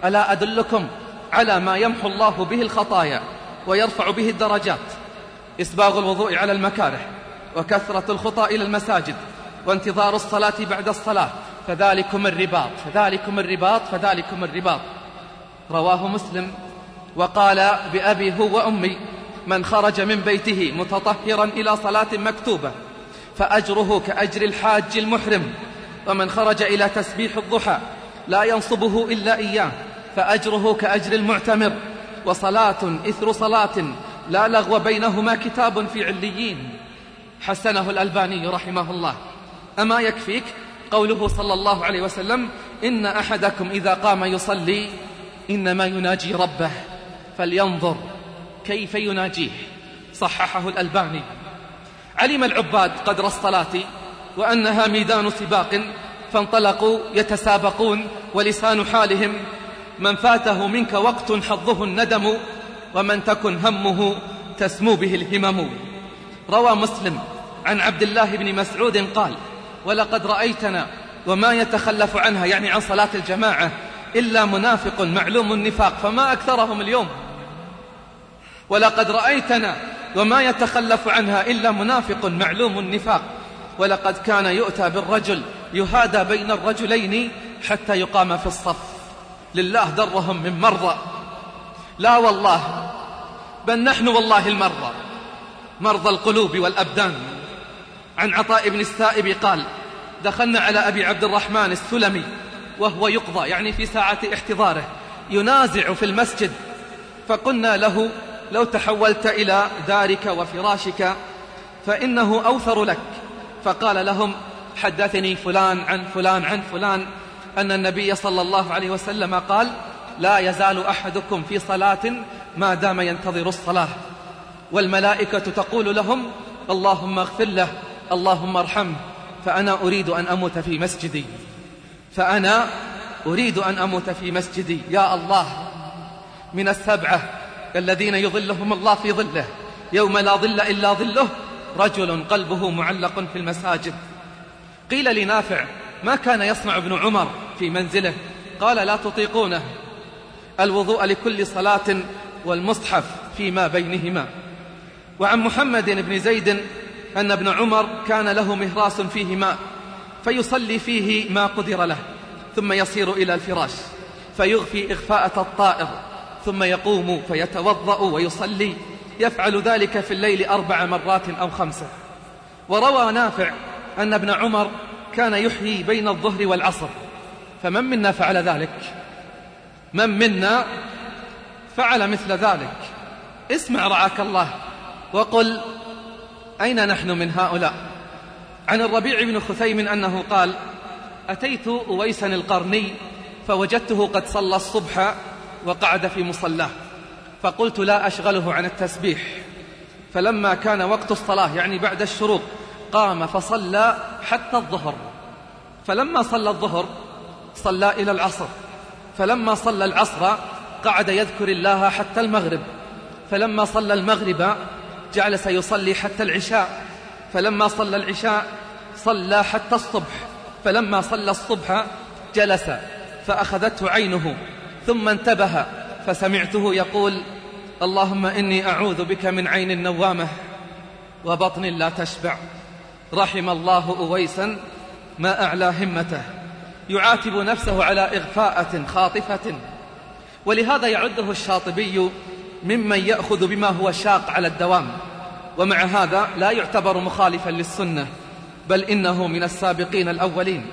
[SPEAKER 2] ألا أدلكم على ما يمحو الله به الخطايا ويرفع به الدرجات إسباغ الوضوء على المكاره وكثرة الخطى إلى المساجد وانتظار الصلاة بعد الصلاة فذلكم الرباط فذلكم الرباط فذلكم الرباط. رواه مسلم. وقال بأبي هو وأمي من خرج من بيته متطهرا إلى صلاة مكتوبة فأجره كأجر الحاج المحرم. ومن خرج إلى تسبيح الضحى لا ينصبه إلا إياه فأجره كأجر المعتمر. وصلاة إثر صلاة لا لغو بينهما كتاب في عليين. حسنه الألباني رحمه الله. أما يكفيك قوله صلى الله عليه وسلم إن أحدكم إذا قام يصلي إنما يناجي ربه. فلينظر كيف يناجيه. صححه الألباني. علم العباد قدر الصلاة وأنها ميدان سباق فانطلقوا يتسابقون ولسان حالهم. من فاته منك وقت حظه الندم ومن تكن همه تسمو به الهمم. روى مسلم عن عبد الله بن مسعود قال ولقد رأيتنا وما يتخلف عنها يعني عن صلاة الجماعة إلا منافق معلوم النفاق فما أكثرهم اليوم. ولقد رأيتنا وما يتخلف عنها إلا منافق معلوم النفاق ولقد كان يؤتى بالرجل يهادى بين الرجلين حتى يقام في الصف. لله درهم من مرضى. لا والله بل نحن والله المرضى مرضى القلوب والأبدان. عن عطاء بن السائب قال دخلنا على أبي عبد الرحمن السلمي وهو يقضى يعني في ساعة احتضاره ينازع في المسجد. فقلنا له لو تحولت إلى دارك وفراشك فإنه أوثر لك. فقال لهم حدثني فلان عن فلان عن فلان أن النبي صلى الله عليه وسلم قال لا يزال أحدكم في صلاة ما دام ينتظر الصلاة. والملائكة تقول لهم اللهم اغفر له اللهم ارحمه فأنا أريد أن أموت في مسجدي. فأنا أريد أن أموت في مسجدي يا الله. من السبعة الذين يظلهم الله في ظله يوم لا ظل إلا ظله رجل قلبه معلق في المساجد. قيل لنافع ما كان يصنع ابن عمر في منزله؟ قال لا تطيقونه. الوضوء لكل صلاة والمصحف فيما بينهما. وعن محمد بن زيد أن ابن عمر كان له مهراس فيه ماء فيصلي فيه ما قدر له ثم يصير إلى الفراش فيغفي إغفاءة الطائر ثم يقوم فيتوضأ ويصلي يفعل ذلك في الليل أربع مرات أو خمسة. وروى نافع أن ابن عمر كان يحيي بين الظهر والعصر فمن منا فعل ذلك؟ من منا فعل مثل ذلك. اسمع رعاك الله وقل أين نحن من هؤلاء؟ عن الربيع بن خثيم أنه قال أتيت أويسا القرني فوجدته قد صلى الصبح وقعد في مصلاه فقلت لا أشغله عن التسبيح. فلما كان وقت الصلاة يعني بعد الشروق قام فصلى حتى الظهر. فلما صلى الظهر صلى إلى العصر. فلما صلى العصر قعد يذكر الله حتى المغرب. فلما صلى المغرب جلس يصلي حتى العشاء. فلما صلى العشاء صلى حتى الصبح. فلما صلى الصبح جلس فأخذته عينه ثم انتبه فسمعته يقول اللهم إني أعوذ بك من عين نوامة وبطن لا تشبع. رحم الله أويسا ما أعلى همته. يعاتب نفسه على إغفاءة خاطفة. ولهذا يعده الشاطبي ممن يأخذ بما هو شاق على الدوام. ومع هذا لا يعتبر مخالفا للسنة بل إنه من السابقين الأولين.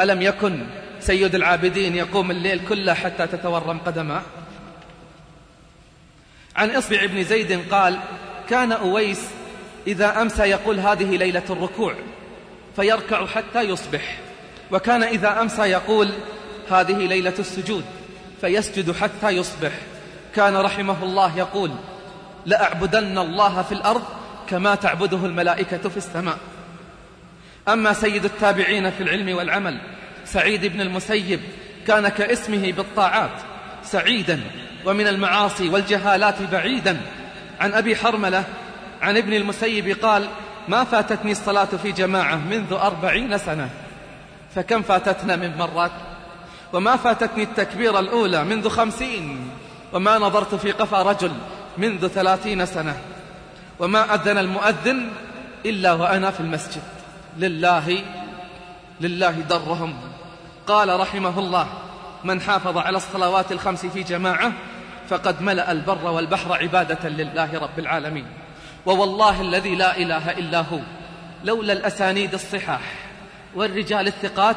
[SPEAKER 2] ألم يكن سيد العابدين يقوم الليل كله حتى تتورم قدماه؟ عن إصبع بن زيد قال كان أويس إذا أمسى يقول هذه ليلة الركوع فيركع حتى يصبح. وكان إذا أمسى يقول هذه ليلة السجود فيسجد حتى يصبح. كان رحمه الله يقول لأعبدن الله في الأرض كما تعبده الملائكة في السماء. أما سيد التابعين في العلم والعمل سعيد بن المسيب كان كاسمه بالطاعات سعيدا ومن المعاصي والجهالات بعيدا. عن أبي حرملة عن ابن المسيب قال ما فاتتني الصلاة في جماعة منذ أربعين سنة. فكم فاتتنا من مرات؟ وما فاتتني التكبيرة الأولى منذ خمسين وما نظرت في قفا رجل منذ ثلاثين سنة وما أذن المؤذن إلا وأنا في المسجد. لله لله درهم. قال رحمه الله من حافظ على الصلوات الخمس في جماعة فقد ملأ البر والبحر عبادة لله رب العالمين. ووالله الذي لا إله إلا هو لولا الأسانيد الصحاح. والرجال الثقات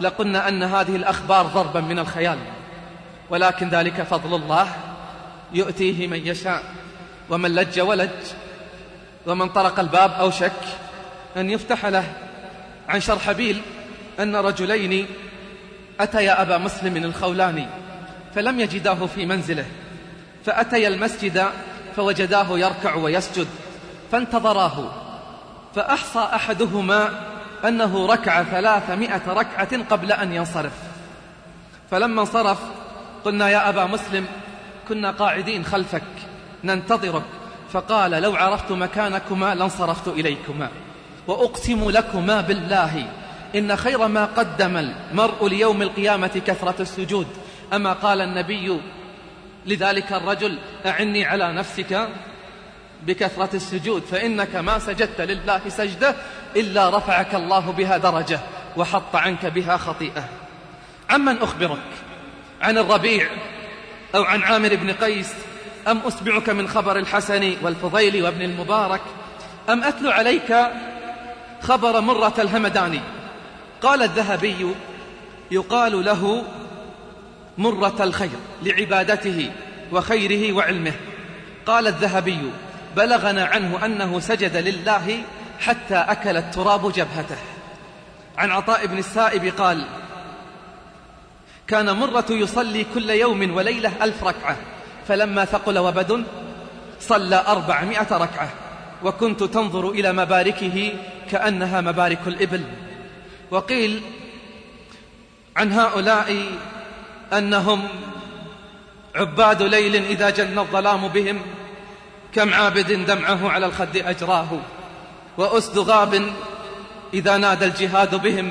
[SPEAKER 2] لقلنا أن هذه الأخبار ضربا من الخيال ولكن ذلك فضل الله يؤتيه من يشاء ومن لج ولج ومن طرق الباب أو شك أن يفتح له. عن شرحبيل أن رجلين أتيا أبا مسلم الخولاني فلم يجداه في منزله فأتيا المسجد فوجداه يركع ويسجد فانتظراه فأحصى أحدهما أنه ركع ثلاثمائة ركعة قبل أن ينصرف. فلما انصرف قلنا يا أبا مسلم كنا قاعدين خلفك ننتظرك. فقال لو عرفت مكانكما لانصرفت إليكما. وأقسم لكما بالله إن خير ما قدم المرء ليوم القيامة كثرة السجود. أما قال النبي لذلك الرجل أعني على نفسك؟ بكثرة السجود فإنك ما سجدت لله سجدة إلا رفعك الله بها درجة وحط عنك بها خطيئة. عمن أخبرك؟ عن الربيع أو عن عامر بن قيس؟ أم أسبعك من خبر الحسن والفضيل وابن المبارك؟ أم أتلو عليك خبر مرة الهمداني؟ قال الذهبي يقال له مرة الخير لعبادته وخيره وعلمه. قال الذهبي بلغنا عنه أنه سجد لله حتى أكل التراب جبهته. عن عطاء بن السائب قال كان مرة يصلي كل يوم وليلة ألف ركعة فلما ثقل وبد صلى أربعمائة ركعة وكنت تنظر إلى مباركه كأنها مبارك الإبل. وقيل عن هؤلاء أنهم عباد ليل إذا جن الظلام بهم كم عابد دمعه على الخد أجراه وأسد غاب إذا نادى الجهاد بهم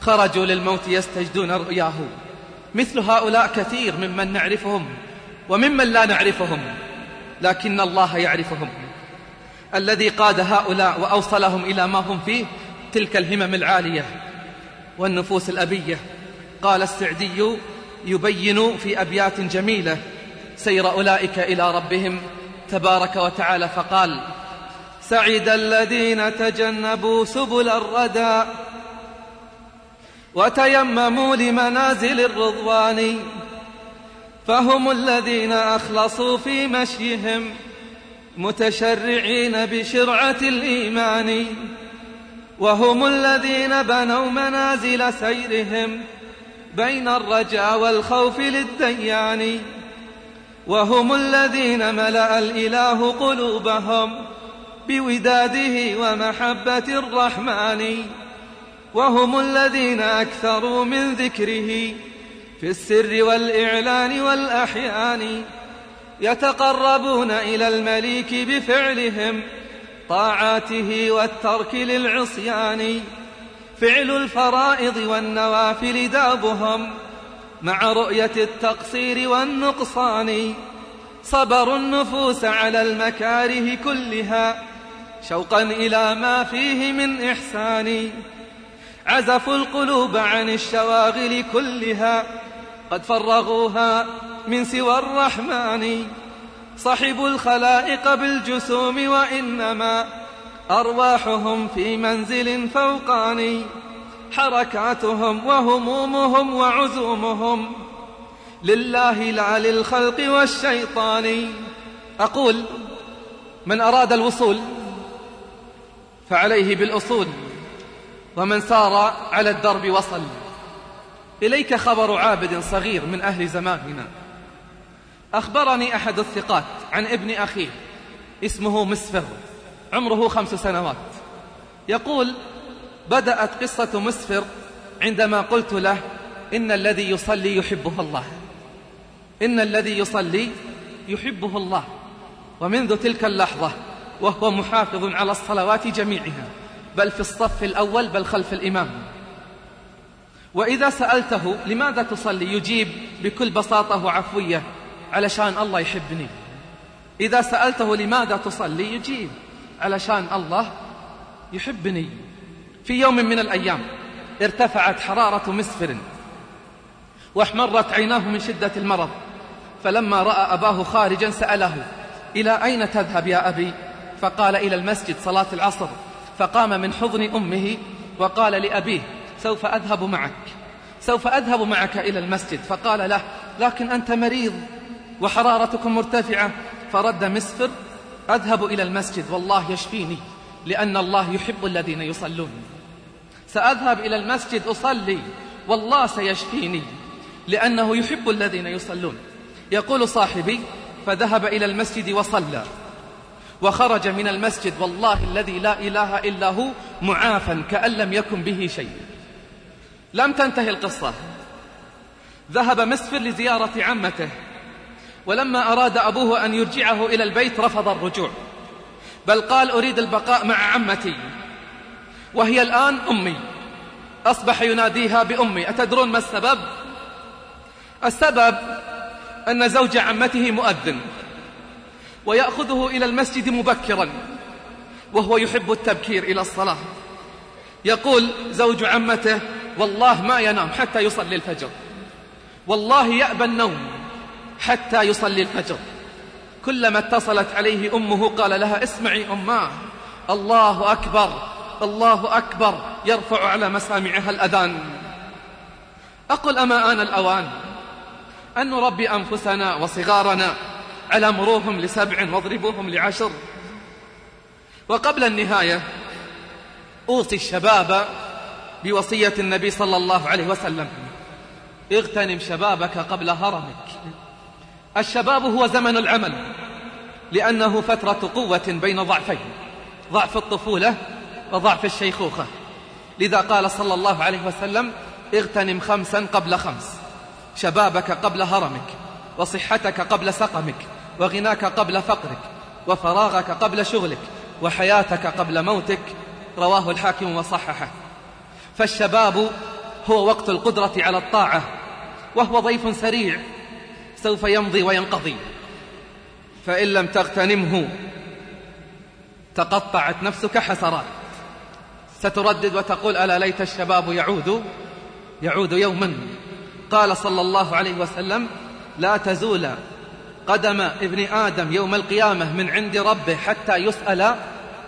[SPEAKER 2] خرجوا للموت يستجدون رؤياه. مثل هؤلاء كثير ممن نعرفهم وممن لا نعرفهم لكن الله يعرفهم. الذي قاد هؤلاء وأوصلهم إلى ما هم فيه تلك الهمم العالية والنفوس الأبية. قال السعدي يبين في أبيات جميلة سير أولئك إلى ربهم تبارك وتعالى فقال سعد الذين تجنبوا سبل الردى وتيمموا لمنازل الرضوان فهم الذين أخلصوا في مشيهم متشرعين بشرعة الإيمان وهم الذين بنوا منازل سيرهم بين الرجاء والخوف للديان. وهم الذين ملأ الإله قلوبهم بوداده ومحبة الرحمن. وهم الذين أكثروا من ذكره في السر والإعلان والأحيان. يتقربون إلى المليك بفعلهم طاعاته والترك للعصيان. فعل الفرائض والنوافل دابهم. مع رؤية التقصير والنقصان. صبروا النفوس على المكاره كلها شوقا إلى ما فيه من إحسان. عزفوا القلوب عن الشواغل كلها قد فرغوها من سوى الرحمن. صحبوا الخلائق بالجسوم وإنما أرواحهم في منزل فوقاني حركاتهم وهمومهم وعزومهم. لله لا للخلق والشيطان. أقول من أراد الوصول فعليه بالأصول ومن سار على الدرب وصل. إليك خبر عابد صغير من أهل زماننا. أخبرني أحد الثقات عن ابن أخيه اسمه مسفر عمره خمس سنوات. يقول بدأت قصة مسفر عندما قلت له إن الذي يصلي يحبه الله. إن الذي يصلي يحبه الله. ومنذ تلك اللحظة وهو محافظ على الصلوات جميعها بل في الصف الأول بل خلف الإمام. وإذا سألته لماذا تصلي؟ يجيب بكل بساطة وعفوية علشان الله يحبني. إذا سألته لماذا تصلي؟ يجيب علشان الله يحبني. في يوم من الأيام ارتفعت حرارة مسفر واحمرت عيناه من شدة المرض فلما رأى أباه خارجا سأله إلى أين تذهب يا أبي؟ فقال إلى المسجد صلاة العصر. فقام من حضن أمه وقال لأبيه سوف أذهب معك سوف أذهب معك إلى المسجد. فقال له لكن أنت مريض وحرارتكم مرتفعة. فرد مسفر أذهب إلى المسجد والله يشفيني لأن الله يحب الذين يصلون. سأذهب إلى المسجد أصلي. والله سيشفيني. لأنه يحب الذين يصلون. يقول صاحبي فذهب إلى المسجد وصلى. وخرج من المسجد والله الذي لا إله إلا هو معافا كأن لم يكن به شيء. لم تنتهي القصة. ذهب مسفر لزيارة عمته. ولما أراد أبوه أن يرجعه إلى البيت رفض الرجوع. بل قال أريد البقاء مع عمتي. وهي الآن أمي. أصبح يناديها بأمي. أتدرون ما السبب؟ السبب أن زوج عمته مؤذن ويأخذه إلى المسجد مبكرا وهو يحب التبكير إلى الصلاة. يقول زوج عمته والله ما ينام حتى يصلي الفجر. والله يأبى النوم حتى يصلي الفجر. كلما اتصلت عليه أمه قال لها اسمعي أماه الله أكبر. الله أكبر يرفع على مسامعها الأذان. أقول أما آن الأوان. أن نربي أنفسنا وصغارنا على مروهم لسبع واضربوهم لعشر. وقبل النهاية أوصي الشباب بوصية النبي صلى الله عليه وسلم. اغتنم شبابك قبل هرمك. الشباب هو زمن العمل لأنه فترة قوة بين ضعفين. ضعف الطفولة وضعف الشيخوخة. لذا قال صلى الله عليه وسلم اغتنم خمسا قبل خمس. شبابك قبل هرمك وصحتك قبل سقمك وغناك قبل فقرك وفراغك قبل شغلك وحياتك قبل موتك. رواه الحاكم وصححه. فالشباب هو وقت القدرة على الطاعة وهو ضيف سريع سوف يمضي وينقضي. فإن لم تغتنمه تقطعت نفسك حسرات. ستردد وتقول ألا ليت الشباب يعود يعود يوما. قال صلى الله عليه وسلم لا تزول قدم ابن آدم يوم القيامة من عند ربه حتى يسأل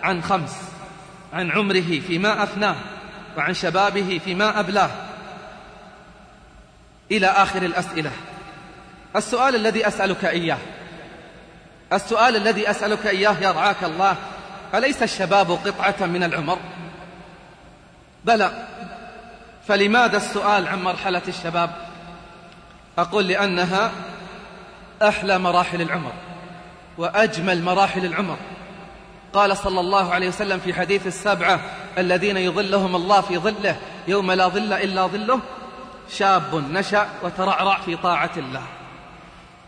[SPEAKER 2] عن خمس عن عمره فيما أفناه وعن شبابه فيما أبلاه. إلى آخر الأسئلة. السؤال الذي أسألك إياه. السؤال الذي أسألك إياه يرعاك الله. أليس الشباب قطعة من العمر؟ بلى. فلماذا السؤال عن مرحلة الشباب؟ أقول لأنها أحلى مراحل العمر وأجمل مراحل العمر. قال صلى الله عليه وسلم في حديث السبعة الذين يظلهم الله في ظله يوم لا ظل إلا ظله شاب نشأ وترعرع في طاعة الله.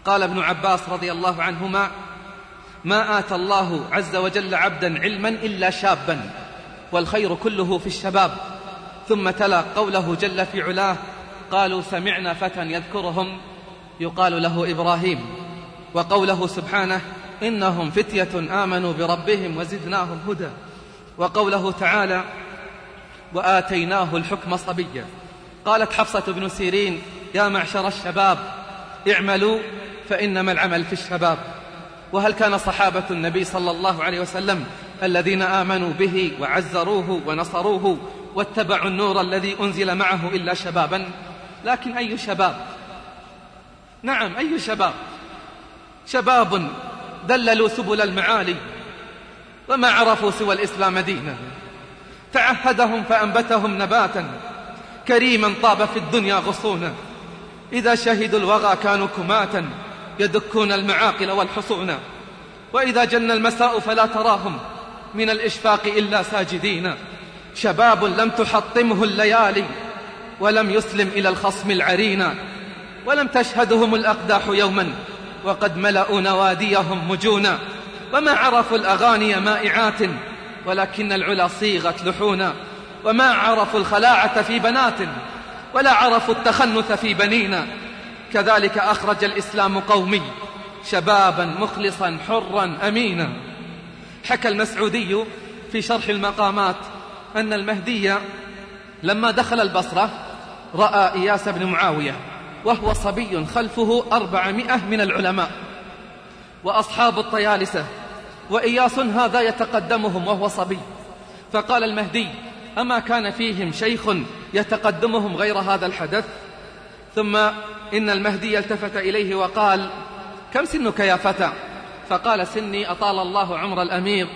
[SPEAKER 2] قال ابن عباس رضي الله عنهما ما آتى الله عز وجل عبدا علما إلا شابا والخير كله في الشباب. ثم تلا قوله جل في علاه قالوا سمعنا فتى يذكرهم. يقال له إبراهيم. وقوله سبحانه إنهم فتية آمنوا بربهم وزدناهم هدى. وقوله تعالى وآتيناه الحكم صبيا. قالت حفصة بن سيرين يا معشر الشباب اعملوا فإنما العمل في الشباب. وهل كان صحابة النبي صلى الله عليه وسلم الذين آمنوا به وعزروه ونصروه واتبعوا النور الذي أنزل معه إلا شبابا. لكن أي شباب؟ نعم أي شباب؟ شباب دللوا سبل المعالي وما عرفوا سوى الإسلام دينا. تعهدهم فأنبتهم نباتا. كريما طاب في الدنيا غصونا. إذا شهدوا الوغى كانوا كماتا يدكون المعاقل والحصون. وإذا جن المساء فلا تراهم. من الإشفاق إلا ساجدين. شباب لم تحطمه الليالي ولم يسلم إلى الخصم العرينا ولم تشهدهم الأقداح يوما وقد ملأوا نواديهم مجونا وما عرفوا الأغاني مائعات ولكن العلا صيغت لحونا. وما عرفوا الخلاعة في بنات ولا عرفوا التخنث في بنينا كذلك أخرج الإسلام قومي شبابا مخلصا حرا أمينا. حكى المسعودي في شرح المقامات أن المهدي لما دخل البصرة رأى إياس بن معاوية وهو صبي خلفه أربعمائة من العلماء وأصحاب الطيالسة وإياس هذا يتقدمهم وهو صبي. فقال المهدي أما كان فيهم شيخ يتقدمهم غير هذا الحدث؟ ثم إن المهدي التفت إليه وقال كم سنك يا فتى؟ فقال سني أطال الله عمر الأمير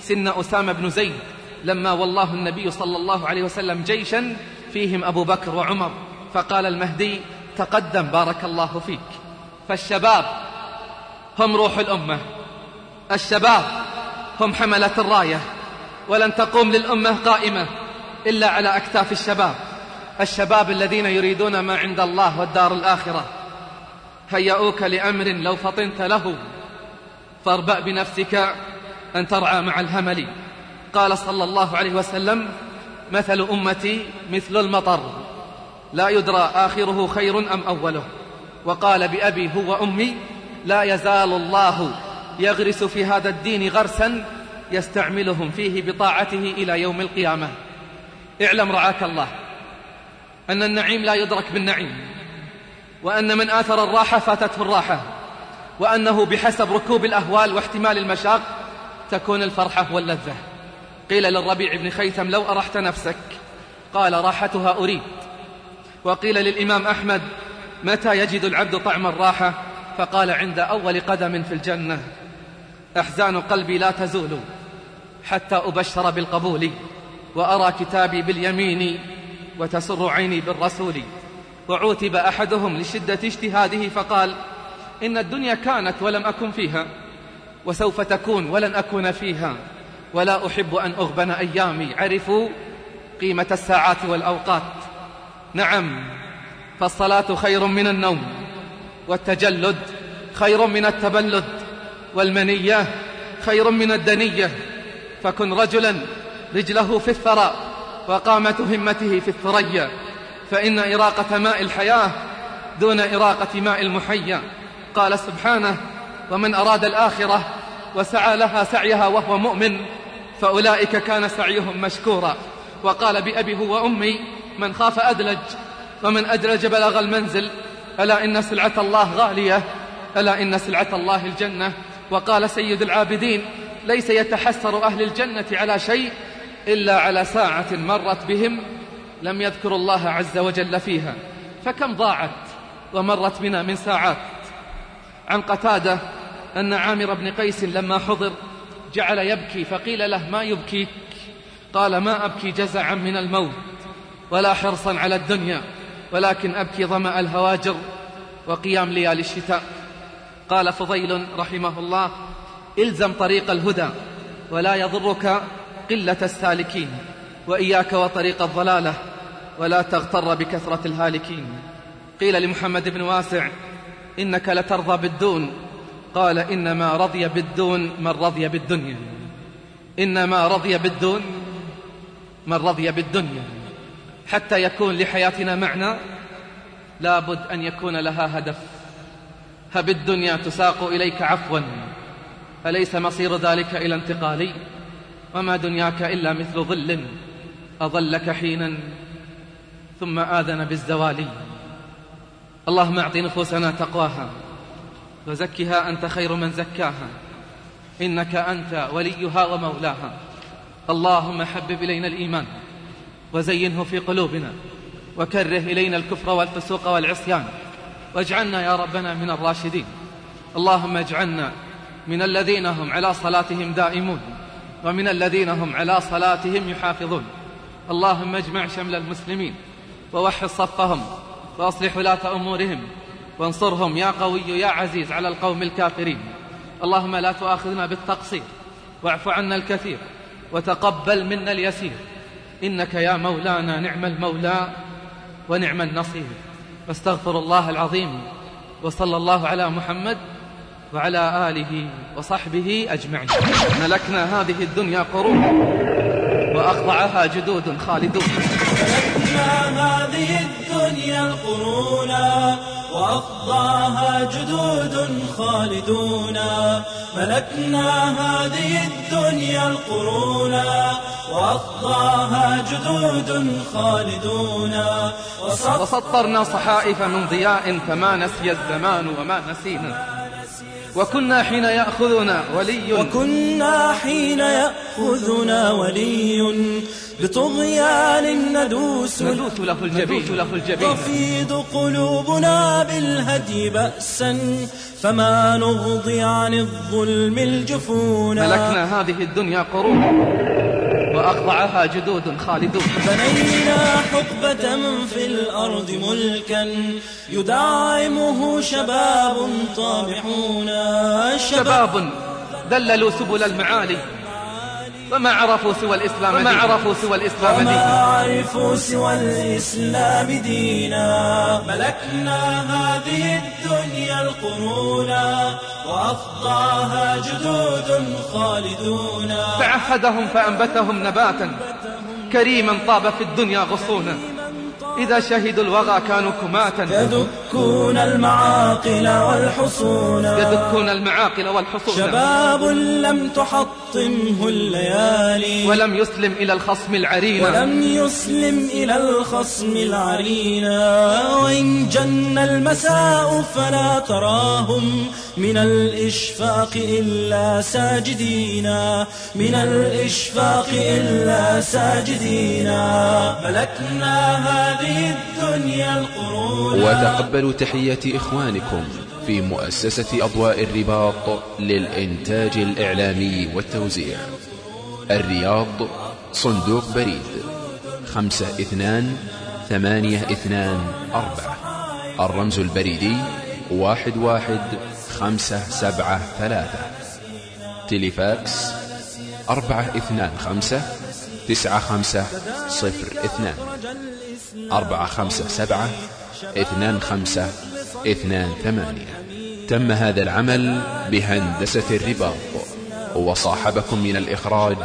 [SPEAKER 2] سن أسامة بن زيد لما والله النبي صلى الله عليه وسلم جيشا فيهم أبو بكر وعمر. فقال المهدي تقدم بارك الله فيك. فالشباب هم روح الأمة. الشباب هم حملة الراية. ولن تقوم للأمة قائمة إلا على أكتاف الشباب. الشباب الذين يريدون ما عند الله والدار الآخرة. هيئوك لأمر لو فطنت له. فاربأ بنفسك أن ترعى مع الهمل. قال صلى الله عليه وسلم مثل أمتي مثل المطر. لا يدرى آخره خير أم أوله. وقال بأبي هو أمي. لا يزال الله يغرس في هذا الدين غرسا يستعملهم فيه بطاعته إلى يوم القيامة. اعلم رعاك الله أن النعيم لا يدرك بالنعيم وأن من آثر الراحة فاتته الراحة. وأنه بحسب ركوب الأهوال واحتمال المشاق تكون الفرحة واللذة. قيل للربيع بن خيثم لو أرحت نفسك قال راحتها أريد. وقيل للإمام أحمد متى يجد العبد طعم الراحة؟ فقال عند أول قدم في الجنة أحزان قلبي لا تزول حتى أبشر بالقبول وأرى كتابي باليمين وتسر عيني بالرسول. وعوتب أحدهم لشدة اجتهاده فقال إن الدنيا كانت ولم أكن فيها وسوف تكون ولن أكون فيها. ولا أحب أن أغبن أيامي. عرفوا قيمة الساعات والأوقات. نعم فالصلاة خير من النوم والتجلد خير من التبلد والمنية خير من الدنية. فكن رجلا رجله في الثرى وقامة همته في الثريا. فإن إراقة ماء الحياة دون إراقة ماء المحيا. قال سبحانه ومن أراد الآخرة وسعى لها سعيها وهو مؤمن فأولئك كان سعيهم مشكورا. وقال بأبي هو من خاف أدلج ومن أدلج بلغ المنزل ألا إن سلعة الله غالية ألا إن سلعة الله الجنة؟ وقال سيد العابدين ليس يتحسر أهل الجنة على شيء إلا على ساعة مرت بهم لم يذكروا الله عز وجل فيها فكم ضاعت ومرت بنا من ساعات؟ عن قتادة أن عامر بن قيس لما حضر جعل يبكي فقيل له ما يبكيك قال ما أبكي جزعا من الموت ولا حرصا على الدنيا ولكن أبكي ظمأ الهواجر وقيام ليالي الشتاء. قال فضيل رحمه الله إلزم طريق الهدى ولا يضرك قلة السالكين وإياك وطريق الضلالة ولا تغتر بكثرة الهالكين. قيل لمحمد بن واسع إنك لترضى بالدون. قال إنما رضي بالدون من رضي بالدنيا. إنما رضي بالدون من رضي بالدنيا. حتى يكون لحياتنا معنى لابد أن يكون لها هدف. هب الدنيا تساق إليك عفوا. أليس مصير ذلك إلى انتقالي؟ وما دنياك إلا مثل ظل أظلك حينا. ثم آذن بالزوال اللهم اعط نفوسنا تقواها وزكها أنت خير من زكاها. إنك أنت وليها ومولاها. اللهم حبب إلينا الإيمان وزينه في قلوبنا وكره إلينا الكفر والفسوق والعصيان. واجعلنا يا ربنا من الراشدين. اللهم اجعلنا من الذين هم على صلاتهم دائمون ومن الذين هم على صلاتهم يحافظون. اللهم اجمع شمل المسلمين ووحد صفهم وأصلح ولاة أمورهم وانصرهم يا قوي يا عزيز على القوم الكافرين. اللهم لا تؤاخذنا بالتقصير واعف عنا الكثير وتقبل منا اليسير. إنك يا مولانا نعم المولى ونعم النصير. واستغفر الله العظيم وصلى الله على محمد وعلى آله وصحبه أجمعين. ملكنا هذه الدنيا قرون وأخضعها جدود خالدون.
[SPEAKER 3] القرونا وأقضاها جدود خالدون ملكنا هذه الدنيا القرونا وأقضاها جدود خالدون
[SPEAKER 2] وسطرنا صحائف من ضياء فما نسي الزمان وما نسينا. وكنا حين يأخذنا ولي.
[SPEAKER 3] وكنا حين يأخذنا ولي. بطغيان ندوس
[SPEAKER 2] ندوث له الجبين.
[SPEAKER 3] تفيض قلوبنا بالهدي بأسا فما نغضي عن الظلم الجفونا.
[SPEAKER 2] ملكنا هذه الدنيا قرون وأخضعها جدود خالدون.
[SPEAKER 3] بنينا حقبة في الأرض ملكا يدعمه شباب طامحون
[SPEAKER 2] شباب دللوا سبل المعالي. وما عرفوا سوى الإسلام وما عرفوا سوى الإسلام
[SPEAKER 3] وما
[SPEAKER 2] دينا.
[SPEAKER 3] عرفوا سوى الإسلام دينا. ملكنا هذه الدنيا القرونا وأفضاها جدود خالدون.
[SPEAKER 2] فعهدهم فأنبتهم نباتا. كريما طاب في الدنيا غصونا. إذا شهدوا الوغى كانوا كماتا.
[SPEAKER 3] يدكون المعاقل والحصون.
[SPEAKER 2] يدكون المعاقل والحصون.
[SPEAKER 3] شباب لم تحطمه الليالي.
[SPEAKER 2] ولم يسلم إلى الخصم العرين
[SPEAKER 3] ولم يسلم إلى الخصم العرين وإن جن المساء فلا تراهم من الإشفاق إلا ساجدين من الإشفاق إلا ساجدين ملكنا هذه الدنيا القرون.
[SPEAKER 6] وتقبلوا تحيات إخوانكم في مؤسسة أضواء الرباط للإنتاج الإعلامي والتوزيع. الرياض صندوق بريد. خمسة اثنان ثمانية اثنان أربعة. الرمز البريدي واحد واحد خمسة سبعة ثلاثة. تليفاكس أربعة اثنان خمسة تسعة خمسة صفر اثنان. أربعة خمسة سبعة اثنان خمسة اثنان ثمانية. تم هذا العمل بهندسة الرباط وصاحبكم من الإخراج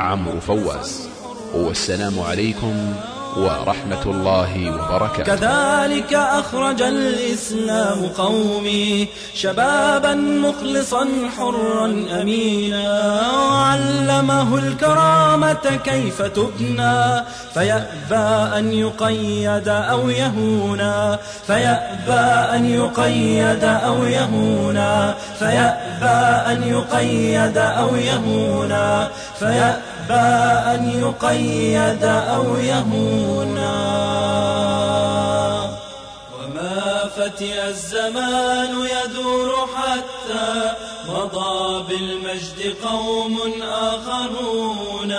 [SPEAKER 6] عمرو فواز. والسلام عليكم ورحمة الله وبركاته.
[SPEAKER 3] كذلك أخرج الإسلام قومي شبابا مخلصا حرا أمينا وعلمه الكرامة كيف تبنى فيأبى أن يقيد أو يهونا فيأبى أن يقيد أو يهونا فيأبى أن يقيد أو يهونا فيأبى أن يقيد أو يهونا. وما فتئ الزمان يدور حتى مضى بالمجد قوم آخرون.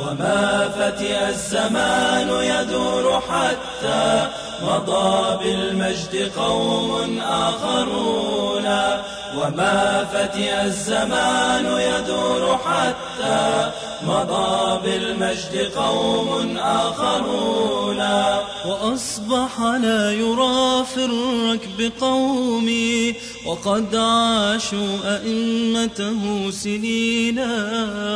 [SPEAKER 3] وما فتئ الزمان يدور حتى مضى بالمجد قوم آخرون. وما فتئ الزمان يدور حتى مضى بالمجد قوم آخرون. وأصبح لا يرى في الركب قومي وقد عاشوا أئمته سنينا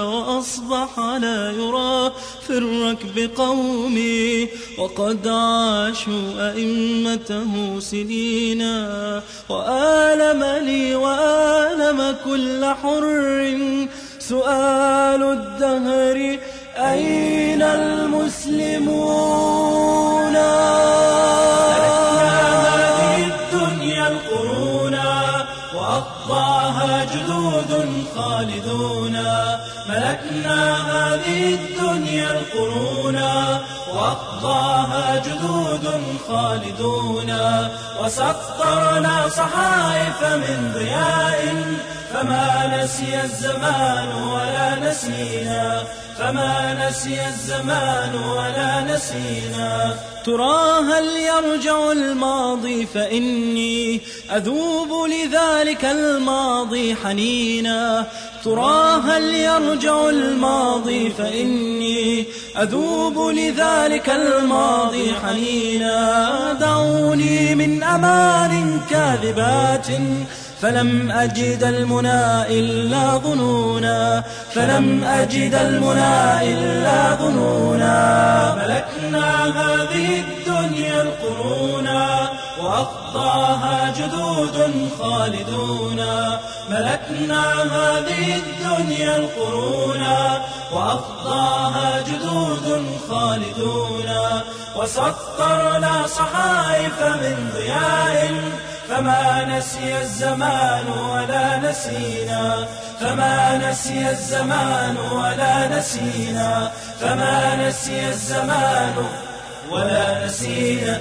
[SPEAKER 3] وأصبح لا يرى في الركب قومي وقد عاشوا أئمته سنينا وآلم لي وآلم كل حر سؤال الدهر أين المسلمون؟ هذه الدنيا القرونا وأقضاها جدود خالدون. ملكنا هذه الدنيا القرونا وأقضاها جدود خالدون. وسطرنا صحائف من ضياء فما نسي الزمان ولا نسينا. فما نسي الزمان ولا نسينا. ترى هل يرجع الماضي فإني أذوب لذلك الماضي حنينا. ترى هل يرجع الماضي فإني أذوب لذلك الماضي حنينا. دعوني من أمان كاذبات فلم أجد المنى إلا ظنونا. فلم أجد المنى إلا ظنونا. ملكنا هذه الدنيا القرونا وأخطاها جدود خالدون ملكنا هذه الدنيا القرونا وأخطاها جدود خالدون وسطرنا صحائف من ضياء فما نسي الزمان ولا نسينا. فما نسي الزمان ولا نسينا. فما نسي الزمان ولا نسينا.